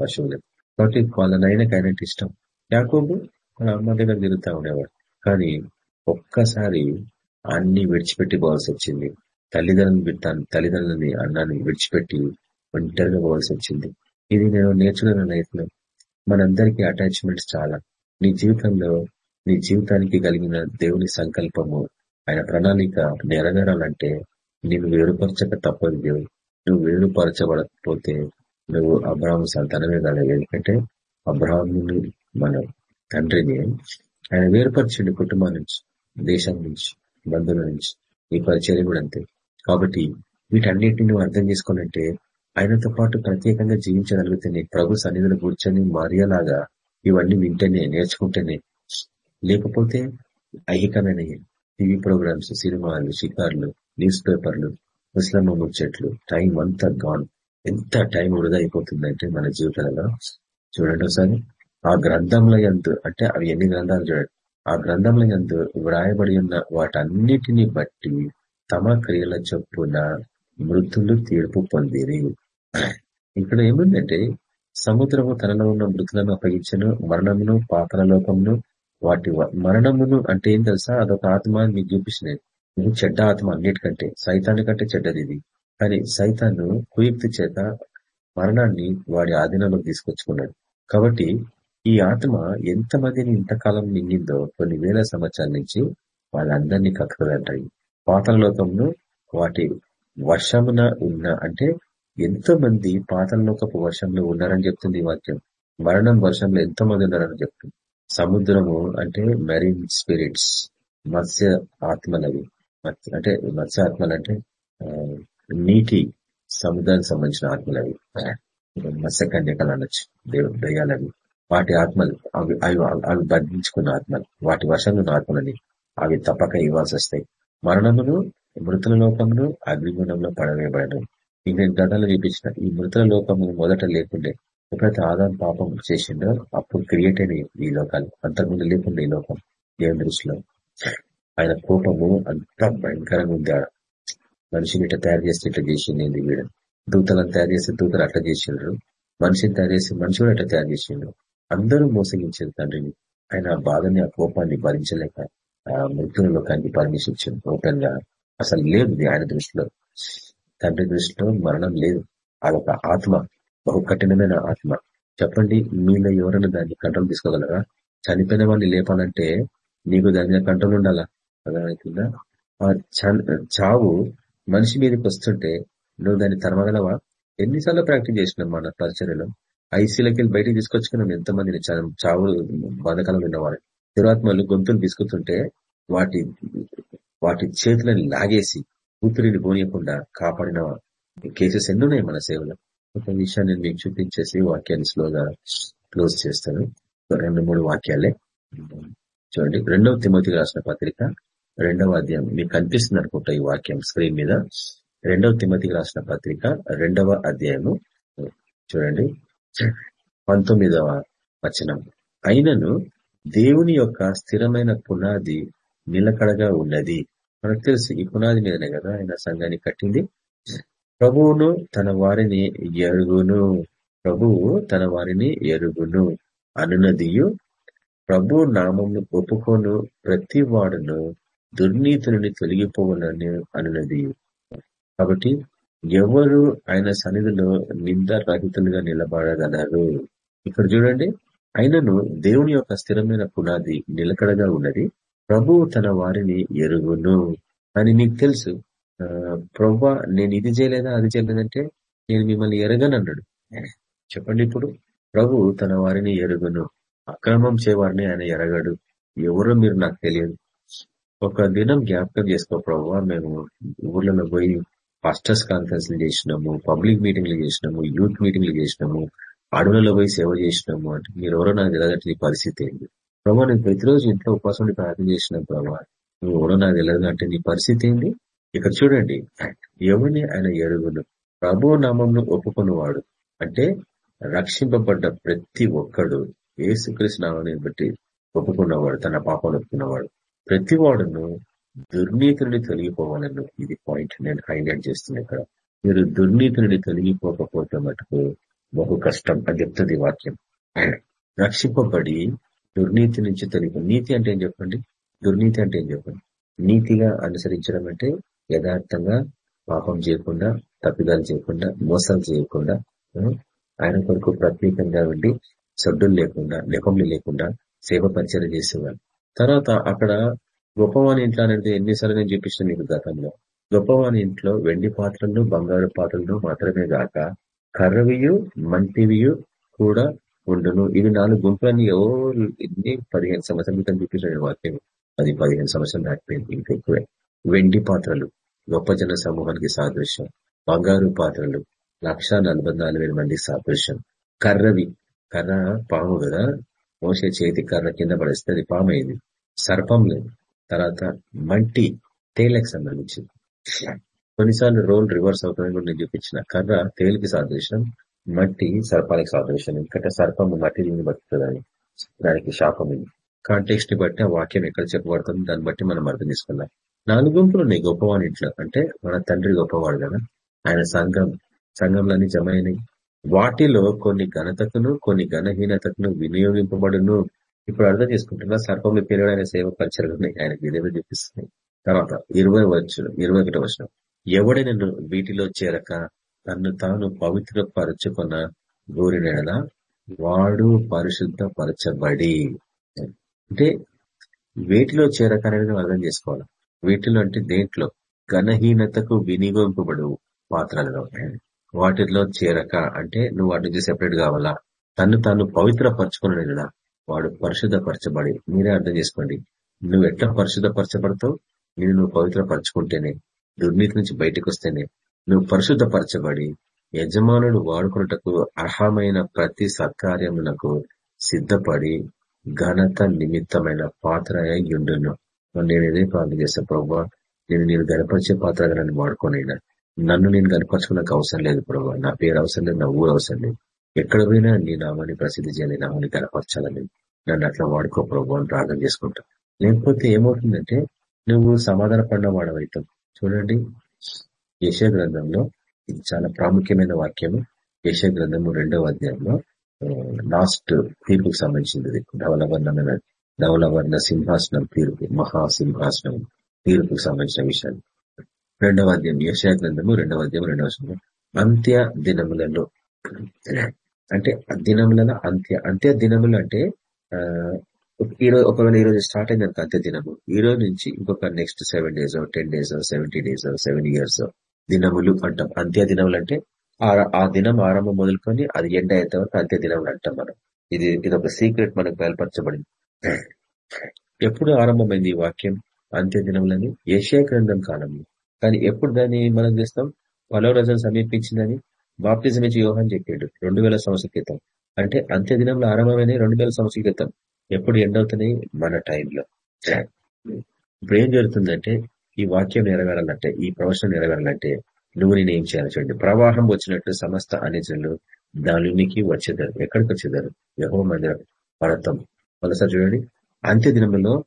పశువులు కాబట్టి వాళ్ళ నైనకైనట్టు ఇష్టం. యాకోబు వాళ్ళ అమ్మ దగ్గర తిరుగుతూ ఉండేవాడు. కానీ ఒక్కసారి అన్ని విడిచిపెట్టి పోవాల్సి వచ్చింది తల్లిదండ్రులు తల్లిదండ్రులని అన్నాన్ని విడిచిపెట్టి ఒంటరిగా పోవాల్సి వచ్చింది. ఇది నేను నేర్చుకున్న లైఫ్లో మనందరికీ అటాచ్మెంట్స్ చాలా. నీ జీవితంలో నీ జీవితానికి కలిగిన దేవుని సంకల్పము ఆయన ప్రణాళిక నెరవేరాలంటే నీవు వేరుపరచక తప్పదు దేవుడు. నువ్వు వేరుపరచబడకపోతే నువ్వు అబ్రాహ్మ సంతానమే కాదు ఎందుకంటే అబ్రాహ్ముని మన తండ్రిని ఆయన వేరుపరిచిండు కుటుంబం నుంచి దేశం నుంచి బంధువుల నుంచి. ఈ పరిచర్య కూడా అంతే. కాబట్టి వీటన్నిటిని నువ్వు అర్థం చేసుకోవాలంటే ఆయనతో పాటు ప్రత్యేకంగా జీవించగలిగితేనే ప్రభు సన్నిధిని కూర్చొని మరియలాగా ఇవన్నీ వింటేనే నేర్చుకుంటేనే లేకపోతే ఐహికమైన టీవీ ప్రోగ్రామ్స్ సినిమాలు షికార్లు న్యూస్ పేపర్లు ముస్లిం ముచ్చట్లు టైం అంతా గాన్ ఎంత టైం వృధా అయిపోతుందంటే మన జీవితాలలో. చూడండి ఒకసారి. ఆ గ్రంథంలో ఎందు అంటే అవి ఎన్ని గ్రంథాలు చూడండి. ఆ గ్రంథంలో ఎందు వ్రాయబడి ఉన్న వాటన్నిటిని బట్టి తమ క్రియల చొప్పున మృతులు తీర్పు పొందిరి. ఇక్కడ ఏముందంటే సముద్రము తనలో ఉన్న మృతులను అప్పగించను మరణమును పాతల లోకమును వాటి మరణమును అంటే ఏం తెలుసా? అదొక ఆత్మ మీకు చూపించినది చెడ్డ ఆత్మ అన్నిటికంటే సైతాన్ని కంటే చెడ్డది ఇది. కానీ సైతాన్ను కుయుక్తి చేత మరణాన్ని వాడి ఆధీనంలోకి తీసుకొచ్చుకున్నాడు. కాబట్టి ఈ ఆత్మ ఎంతమందిని ఇంతకాలం నింగిందో కొన్ని వేల సంవత్సరాల నుంచి వాళ్ళందరినీ కక్కదంటాయి పాతల లోకంలో వాటి వర్షమున ఉన్న అంటే ఎంతో మంది పాతల లోకపు వర్షంలో ఉన్నారని చెప్తుంది వాక్యం. మరణం వర్షంలో ఎంతో మంది ఉన్నారని చెప్తుంది. సముద్రము అంటే మెరీన్ స్పిరిట్స్ మత్స్య ఆత్మలవి. అంటే మత్స్య ఆత్మలు అంటే నీటి సముద్రానికి సంబంధించిన ఆత్మలవి. మత్స్య కన్యకలు అనొచ్చు దేవుడు దయ్యాలవి. వాటి ఆత్మలు అవి అవి అవి బంధించుకున్న ఆత్మలు వాటి వశంలో ఆత్మలని అవి తప్పక ఇవ్వాల్సి వస్తాయి. మరణమును మృతుల లోకమును అగ్నిగుణంలో పడవేయబడడం నేను గతంలో చూపించిన ఈ మృతుల లోకము మొదట లేకుండే ఎప్పుడైతే ఆదాం పాపం చేసిండో అప్పుడు క్రియేట్ అయిన ఈ లోకాలు అంతకుముందు లేకుండా ఈ లోకం దేవుని దృష్టిలో. ఆయన కోపము అంత భయంకరంగా ఉంది. మనిషిని ఇట్లా తయారు చేస్తే ఇట్లా చేసింది వీడు? దూతలను తయారు చేస్తే దూతలు అట్లా చేసిండ్రు. మనిషిని తయారు చేసి మనిషి కూడా అట్లా తయారు చేసిండ్రు అందరూ మోసగించారు తండ్రిని ఆయన ఆ బాధని ఆ కోపాన్ని భరించలేక ఆ మృతుల లోకానికి పర్మిషన్ ఓపెన్గా అసలు లేదు ఆయన దృష్టిలో. తండ్రి దృష్టిలో మరణం లేదు. అదొక ఆత్మ బహు కఠినమైన ఆత్మ. చెప్పండి మీలో ఎవరైనా దాన్ని కంట్రోల్ తీసుకోగలరా? చనిపోయిన వాడిని లేపాలంటే నీకు దాని మీద కంట్రోల్ ఉండాలా? అర్థమవుతుందా ఆ చావు మనిషి మీదకి వస్తుంటే నువ్వు దాన్ని తరమగలవా? ఎన్నిసార్లు ప్రాక్టీస్ చేసినాం మన పరిచర్యలో? ఐసీలకి వెళ్ళి బయటకు తీసుకొచ్చుకున్నాం. ఎంతమందిని చావు బాధకాలంలో ఉన్నవారు దురాత్మలు గొంతులు తీసుకుతుంటే వాటి వాటి చేతులను లాగేసి కూతురిని పోనీయకుండా కాపాడిన కేసెస్ ఎన్నున్నాయి మన సేవలో. ఒక విషయాన్ని మీకు చూపించేసి వాక్యాన్ని స్లోగా క్లోజ్ చేస్తాను. రెండు మూడు వాక్యాలే. చూడండి. రెండవ తిమోతి రాసిన పత్రిక రెండవ అధ్యాయం. మీకు కనిపిస్తుంది అనుకుంటా ఈ వాక్యం స్క్రీన్ మీద. రెండవ తిమతికి రాసిన పత్రిక రెండవ అధ్యాయము. చూడండి. పంతొమ్మిదవ వచనం. అయినను దేవుని యొక్క స్థిరమైన పునాది నిలకడగా ఉన్నది. మనకు తెలుసు ఈ పునాది మీదనే కదా ఆయన సంఘాన్ని కట్టింది. ప్రభువును తన వారిని ఎరుగును. ప్రభువు తన వారిని ఎరుగును. అనునదియు ప్రభు నామము ఒప్పుకోను. ప్రతి వాడును దుర్నీతి తొలగిపోవాలని అనున్నది. కాబట్టి ఎవరు ఆయన సన్నిధిలో నిందరహితులుగా నిలబడగలరు? ఇక్కడ చూడండి. అయినను దేవుని యొక్క స్థిరమైన పునాది నిలకడగా ఉన్నది. ప్రభువు తన వారిని ఎరుగును. అని మీకు తెలుసు ప్రభా నేను ఇది చేయలేదా అది చేయలేదంటే నేను మిమ్మల్ని ఎరగనన్నాడు చెప్పండి ఇప్పుడు. ప్రభు తన వారిని ఎరుగును. అక్రమం చేవారిని ఆయన ఎరగడు. ఎవరో మీరు నాకు తెలియదు. ఒక దినం జ్ఞాపకం చేసుకో ప్రభావ మేము ఊర్లలో పోయి పాస్టర్స్ కాన్ఫరెన్స్ చేసినాము పబ్లిక్ మీటింగ్లు చేసినాము యూత్ మీటింగ్లు చేసినాము అడవులలో పోయి సేవ చేసినాము అంటే మీరు ఎవరో నాకు తెలియదంటే నీ పరిస్థితి ఏంటి ప్రభావ నేను ప్రతిరోజు ఇంట్లో ఉపాసం ప్రార్థన చేసిన ప్రభావ నువ్వు ఎవరో నాకు తెలియదు అంటే నీ పరిస్థితి ఏంటి ఇక్కడ చూడండి ఎవరిని ఆయన ఎరుగును? ప్రభు నామంను ఒప్పుకున్నవాడు అంటే రక్షింపబడ్డ ప్రతి ఒక్కడు ఏసుకృష్ణ నామాన్ని బట్టి ఒప్పుకున్నవాడు తన పాపం ఒప్పుకున్నవాడు. ప్రతి వాడును దుర్నీతి నుండి తొలగిపోవాలను ఇది పాయింట్ నేను హైలైట్ చేస్తున్నా ఇక్కడ. మీరు దుర్నీతి నుండి తొలగిపోకపోతే మటుకు బహు కష్టం అని చెప్తుంది వాక్యం. రక్షింపబడి దుర్నీతి నుంచి తొలగి నీతి అంటే ఏం చెప్పండి? దుర్నీతి అంటే ఏం చెప్పండి? నీతిగా అనుసరించడం అంటే యథార్థంగా పాపం చేయకుండా తప్పిదాలు చేయకుండా మోసాలు చేయకుండా ఆయన కొరకు ప్రత్యేకంగా ఉండి సడ్డులు లేకుండా నెపములు లేకుండా సేవ పరిచయం చేసేవాళ్ళు తర్వాత అక్కడ గొప్పవాని ఇంట్లో అనేది ఎన్నిసార్లు నేను చూపించిన మీకు గతంలో. గొప్పవాని ఇంట్లో వెండి పాత్రలను బంగారు పాత్రలను మాత్రమే గాక కర్రవియు మంటివియు కూడా ఉండును. ఇవి నాలుగు గుంపులని ఎవరు ఎన్ని పదిహేను సంవత్సరాల క్రితం చూపించాడు వాక్యం. అది పదిహేను సంవత్సరాలు దాటిపోయింది ఇంకెక్కువే వెండి పాత్రలు గొప్ప జన సమూహానికి సాదృశ్యం. బంగారు పాత్రలు లక్ష మందికి సాదృశ్యం. కర్రవి కర్ర పాము కదా? మోసే చేతి కర్ర కింద పడేస్తే అది పాము అయింది. సర్పం లేదు. తర్వాత మంటి తేలికి సంబంధించింది. కొన్నిసార్లు రోల్ రివర్స్ అవుతుందని కూడా నేను చూపించిన. కర్ర తేలికి సాదృశ్యం మట్టి సర్పానికి సాదృశ్యం. ఎందుకంటే సర్పం మట్టి బతుకుతుందని దానికి శాపం ఉంది కాంటెక్స్ట్ని బట్టి ఆ వాక్యం ఎక్కడ చెప్పబడుతుంది దాన్ని బట్టి మనం అర్థం చేసుకున్నాం నాలుగు గుంపులు ఉన్నాయి. గొప్పవాడి ఇంట్లో. అంటే మన తండ్రి గొప్పవాడు కదా. ఆయన సంఘం. సంఘంలోని జమ అయినాయి. వాటిలో కొన్ని ఘనతకును కొన్ని ఘనహీనతకును వినియోగింపబడును. ఇప్పుడు అర్థం చేసుకుంటున్నా సర్పంలో ఆయన సేవ పరిచయాలు ఉన్నాయి ఆయన విధేత చూపిస్తున్నాయి తర్వాత ఇరవై వచ్చిన ఇరవై ఒకటి వచ్చిన ఎవడి వీటిలో చేరక తను తాను పవిత్ర పరచుకున్న గోరినెడల వాడు పరిశుద్ధ పరచబడి అంటే వేటిలో చేరక అనేది అర్థం చేసుకోవాలి. వీటిలో అంటే దేంట్లో? ఘనహీనతకు వినియోగింపబడు పాత్రలలో. వాటిలో చేరక అంటే నువ్వు వాటి నుంచి సెపరేట్ కావాలా? తను తాను పవిత్ర పరచుకున్న వాడు పరిశుద్ధపరచబడి మీరే అర్థం చేసుకోండి. నువ్వు ఎట్లా పరిశుద్ధపరచబడతావు? నేను నువ్వు పవిత్రపరచుకుంటేనే దుర్నీతి నుంచి బయటకు వస్తేనే నువ్వు పరిశుద్ధపరచబడి యజమానుడు వాడుకున్నటకు అర్హమైన ప్రతి సత్కార్యములకు సిద్ధపడి ఘనత నిమిత్తమైన పాత్ర అయ్యుండును నేను ఇదే ప్రార్థన చేస్తాను ప్రభావ నేను నేను గనపరిచే పాత్రగా నన్ను వాడుకోనైనా. నన్ను నేను గనపరచుకున్నకు అవసరం లేదు ప్రభావ నా పేరు అవసరం లేదు నా ఊరు అవసరం లేదు. ఎక్కడ పోయినా నీ నామాన్ని ప్రసిద్ధి చేయాలి నామాన్ని కనపరచాలని నన్ను అట్లా వాడుకో ప్రభు అని ప్రార్థన చేసుకుంటా. లేకపోతే ఏమవుతుందంటే నువ్వు సమాధాన పడిన వాడవైతావు. చూడండి యశ గ్రంథంలో ఇది చాలా ప్రాముఖ్యమైన వాక్యము. యశ గ్రంథము రెండవ అధ్యాయంలో లాస్ట్ తీర్పుకు సంబంధించింది ధవలవర్ణమైన ధవలవర్ణ సింహాసనం తీర్పు మహాసింహాసనం తీర్పుకు సంబంధించిన విషయాలు. రెండవ అధ్యాయం యశ గ్రంథము రెండవ అధ్యాయం రెండవ అంత్య దినములలో అంటే దినములలో అంత్య అంత్య దినములు అంటే ఈ రోజు ఒకవేళ ఈ రోజు స్టార్ట్ అయింది అనుకో అంత్య దినము. ఈ రోజు నుంచి ఇంకొక next seven days ten days seventy days seven years దినములు అంటాం. అంత్య దినములు అంటే ఆ దినం ఆరంభం మొదలుకొని అది ఎండ్ అయ్యేంత వరకు అంత్య దినములు అంటాం మనం. ఇది ఇది ఒక సీక్రెట్ మనకు బయలుపరచబడింది. ఎప్పుడు ఆరంభమైంది ఈ వాక్యం? అంత్య దినములని? ఏషియా గ్రంథం కాలంలో. కానీ ఎప్పుడు దాన్ని మనం చేస్తాం? పలో రోజులు సమీపించిందని బాప్తిజం ఇచ్చి యోహాన్ చెప్పాడు రెండు వేల సంవత్సరాల క్రితం. అంటే అంత్య దినంలో ఆరంభమైన రెండు వేల సంవత్సరాల క్రితం. ఎప్పుడు ఎండ్ అవుతున్నాయి మన టైంలో. ఇప్పుడు ఏం జరుగుతుందంటే ఈ వాక్యం నెరవేరాలంటే ఈ ప్రవచనం నెరవేరాలంటే నువ్వు నేను ఏం చేయాలి చూడండి. ప్రవాహం వచ్చినట్టు సమస్త అనిజనులు దానికి వచ్చేదారు. ఎక్కడికి వచ్చేదారు? యహో మందిరం పర్వతం. మరోసారి చూడండి. అంత్య దినములో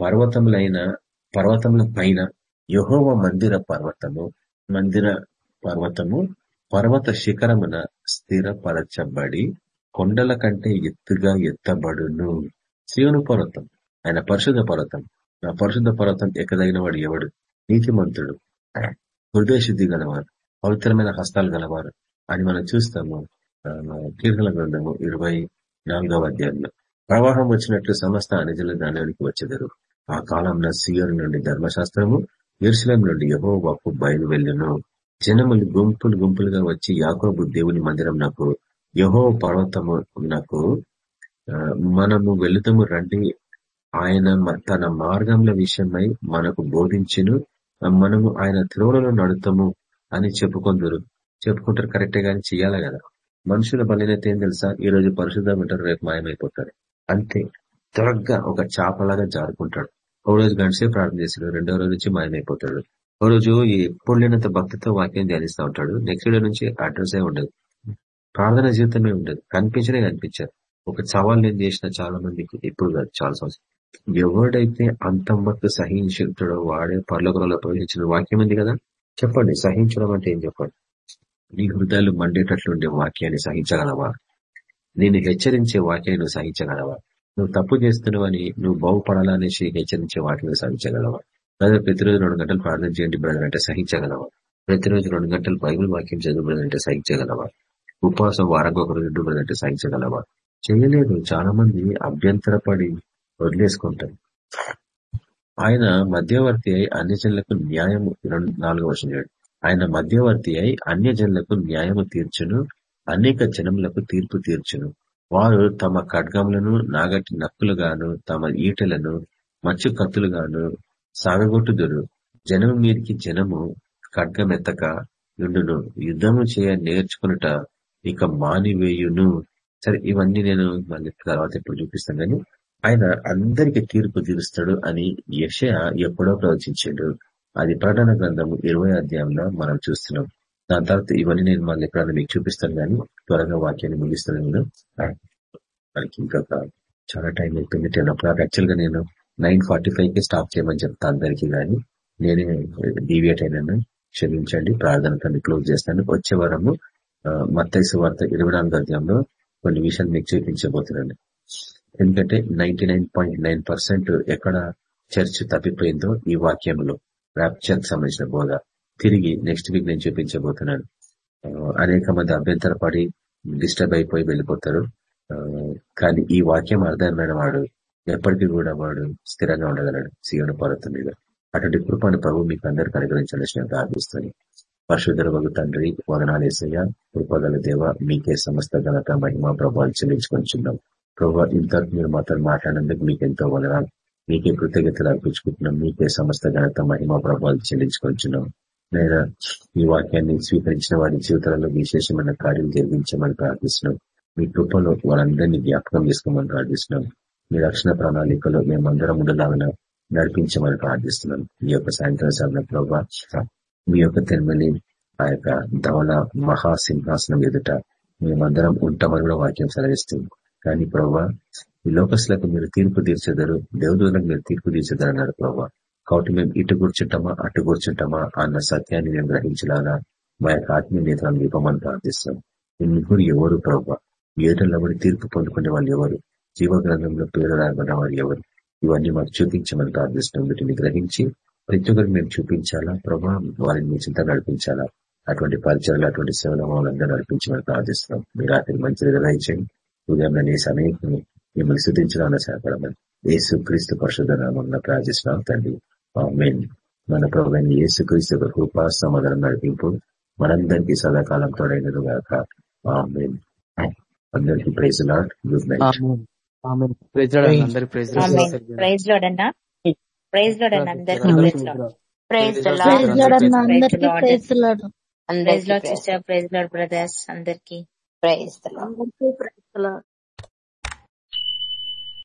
పర్వతములైన పర్వతముల పైన యహోవ మందిర పర్వతము మందిర పర్వతము పర్వత శిఖరమున స్థిరపరచబడి కొండల కంటే ఎత్తుగా ఎత్తబడును. శివుని పర్వతం ఆయన పరిశుద్ధ పర్వతం. ఆ పరిశుద్ధ పర్వతం ఎక్కదగిన వాడు ఎవడు? నీతిమంతుడు హృదయశుద్ధి గలవారు పవిత్రమైన హస్తాలు గలవారు. అని మనం చూస్తాము కీర్తన గ్రంథము ఇరవై నాలుగవ అధ్యాయంలో. ప్రవాహం వచ్చినట్లు సమస్త అనిజల దానిలోనికి వచ్చేదరు. ఆ కాలంలో సీయర్ నుండి ధర్మశాస్త్రము ఇరుసలం నుండి యహో వాపు బయలు వెళ్ళను జనములు గుంపులు గుంపులుగా వచ్చి యాకోబు దేవుని మందిరం నాకు యహో పర్వతము నాకు మనము వెళుతము రండి. ఆయన తన మార్గంల విషయమై మనకు బోధించును. మనము ఆయన త్రోవలలో నడుతాము అని చెప్పుకుందరు. చెప్పుకుంటారు కరెక్టే కానీ చెయ్యాలి కదా. మనుషుల బలినైతే ఏం తెలుసా? ఈ రోజు పరిశుద్ధం ఉంటారు రేపు మాయమైపోతారు. అంతే. త్వరగా ఒక చాపలాగా జారుకుంటాడు. ఒక రోజు గంటసే ప్రార్థన చేస్తాడు రెండో రోజు నుంచి మాయమైపోతాడు. ఓ రోజు ఎప్పుడు లేనంత భక్తితో వాక్యం ధ్యానిస్తూ ఉంటాడు. నెక్స్ట్ డే నుంచి అడ్రస్ ఉండదు. ప్రార్థన జీవితమే ఉండదు. కనిపించనే కనిపించారు ఒక సవాల్ నేను చేసిన చాలా మందికి ఎప్పుడు కాదు చాలా సంవత్సరం ఎవడైతే అంతం వరకు సహించుతాడో వాడే పర్లోకంలో ప్రవేశించిన వాక్యం ఉంది కదా? చెప్పండి సహించడం అంటే ఏం చెప్పండి? నీ హృదయాలు మండేటట్లుండే వాక్యాన్ని సహించగలవా? నేను హెచ్చరించే వాక్యాన్ని నువ్వు సహించగలవా? నువ్వు తప్పు చేస్తున్నావని నువ్వు బాగుపడాలనేసి హెచ్చరించే వాక్యాన్ని సహించగలవా? బ్రదర్ ప్రతిరోజు రెండు గంటలు ప్రార్థన చేయండి బ్రదర్ అంటే సహించగలవా ప్రతిరోజు రెండు గంటలు బైబుల్ వాక్యం చదువు బ్రదర్ అంటే సహించగలవా ఉపవాసం వారంగా ఒక రెండు బ్రదర్ అంటే సహించగలవా చేయలేదు. చాలా మంది అభ్యంతరపడి వదిలేసుకుంటారు. ఆయన మధ్యవర్తి అయి అన్ని జనులకు న్యాయం నాలుగో వర్షం చేయడు ఆయన మధ్యవర్తి అయి అన్య జనులకు న్యాయము తీర్చును అనేక జనములకు తీర్పు తీర్చును. వారు తమ ఖడ్గములను నాగటి నక్కులుగాను తమ ఈటలను మచ్చు కత్తులుగాను సాగగొట్టుదురు జనము మీరికి జనము ఖడ్గమెత్తక నుండును. యుద్ధము చేయ నేర్చుకున్నట ఇక మానివేయును. సరే ఇవన్నీ నేను మళ్ళీ తర్వాత ఎప్పుడు చూపిస్తాను కానీ ఆయన అందరికి తీర్పు తీరుస్తాడు అని యశ ఎప్పుడో ప్రవచించాడు. అది ప్రకటన గ్రంథము ఇరవై అధ్యాయంలో మనం చూస్తున్నాం. దాని తర్వాత ఇవన్నీ నేను మళ్ళీ ఎప్పుడైనా మీకు చూపిస్తాను కానీ త్వరగా వాక్యాన్ని ముగిస్తాను నేను. మనకి ఇంకా చాలా టైం అయిపోయింది టెన్ ఓ క్లాక్గా నేను నైన్ ఫార్టీ ఫైవ్కి స్టాప్ చేయమని చెప్తా అందరికీ కానీ నేనే డీవియేట్ అయినాను. క్షమించండి. ప్రార్థనతో క్లోజ్ చేస్తాను. వచ్చే వారము మత్తైసు వార్త ఇరవై నాలుగు అధ్యాయంలో కొన్ని విషయాలు మీకు చూపించబోతున్నాను. ఎందుకంటే నైన్టీ ఎక్కడ చర్చ్ తప్పిపోయిందో ఈ వాక్యంలో ర్యాప్చర్ సంబంధించిన బోధ. తిరిగి నెక్స్ట్ వీక్ నేను చూపించబోతున్నాను. అనేక మంది అభ్యంతరపడి డిస్టర్బ్ అయిపోయి వెళ్ళిపోతారు. కానీ ఈ వాక్యం అర్థమైన వాడు ఎప్పటికీ కూడా వాడు స్థిరంగా ఉండగలడు. సీవన పర్వతం మీద అటువంటి కృపాను ప్రభు మీకు అందరికీ అనుగ్రహించాల్సిన ప్రార్థిస్తుంది పరశుధర వగు తండ్రి వదనాలేసయ్య కృపగల దేవ మీకే సమస్త ఘనత మహిమ ప్రభావాలు చెల్లించుకుంటున్నాం ప్రభావ ఇంత మీరు మాత్రం మాట్లాడినందుకు మీకు ఎంతో వదనాలు. మీకే కృతజ్ఞతలు అర్పించుకుంటున్నాం. మీకే సమస్త ఘనత మహిమ ప్రభావాలు చెల్లించుకుంటున్నాం లేదా ఈ వాక్యాన్ని స్వీకరించిన వారి జీవితాలలో విశేషమైన కార్యం జరిగించమని ప్రార్థిస్తున్నాం. మీ కృపలో వారందరినీ జ్ఞాపకం చేసుకోమని ప్రార్థిస్తున్నాం. మీ రక్షణ ప్రణాళికలో మేమందరం ఉండలాగా నడిపించమని ప్రార్థిస్తున్నాం. ఈ యొక్క సాయంత్రం సమయంలో ప్రభావ మీ యొక్క తిరుమలి ఆ యొక్క ధవల మహాసింహాసనం ఎదుట మేమందరం ఉంటామని కూడా వాక్యం సెలవిస్తుంది. కానీ ప్రభా ఈ లోకస్లకు మీరు తీర్పు తీర్చేదారు దేవదూలకు మీరు తీర్పు తీర్చేదారు అన్నారు ప్రభా. కాబట్టి మేము ఇటు కూర్చుంటామా అటు కూర్చుంటామా అన్న సత్యాన్ని మేము గ్రహించలాగా మా యొక్క ఆత్మీయ నేతలను దీపమని ప్రార్థిస్తాం ముగ్గురు ఎవరు ప్రభా? ఏదల్లో కూడా తీర్పు పొందుకునే వాళ్ళు ఎవరు? జీవగ్రంథంలో పేరు రాయబడ్డ వారు ఎవరు? ఇవన్నీ మాకు చూపించమని ప్రార్థిస్తున్నాం. వీటిని గ్రహించి ప్రతి ఒక్కరు మేము చూపించాలా? ప్రభా వారిని మీ చింత నడిపించాలా? అటువంటి పరిచయాలు అటువంటి సేవల వాళ్ళందరూ నడిపించమని ప్రార్థిస్తున్నాం. మీరు రాత్రి మంచి ఇచ్చేయండి. ఉదయం నీ సమయం మిమ్మల్ని శుద్ధించడానికి సహాయపడమని యేసు క్రీస్తు పరిశుధనామన్న ప్రార్థిస్తున్నాం తండ్రి. మెయిన్ మన ప్రభు యేసు క్రీస్తు కృపా సమాధానం నడిపింపు మనందరికీ సదాకాలం తోడైనది కాక అందరికీ praise Lord. Good night. Praise అందరి ప్రైజ్ ప్రైజ్ లోడ్ అన్నా. ప్రైజ్ లోడ్ అన్న అందరికి ప్రైజ్ ప్రైజ్ లాడ్ అందరికి praise Lord sister praise Lord brothers అందరికి. ప్రైజ్ అందరికీ ప్రైజ్ లాడ్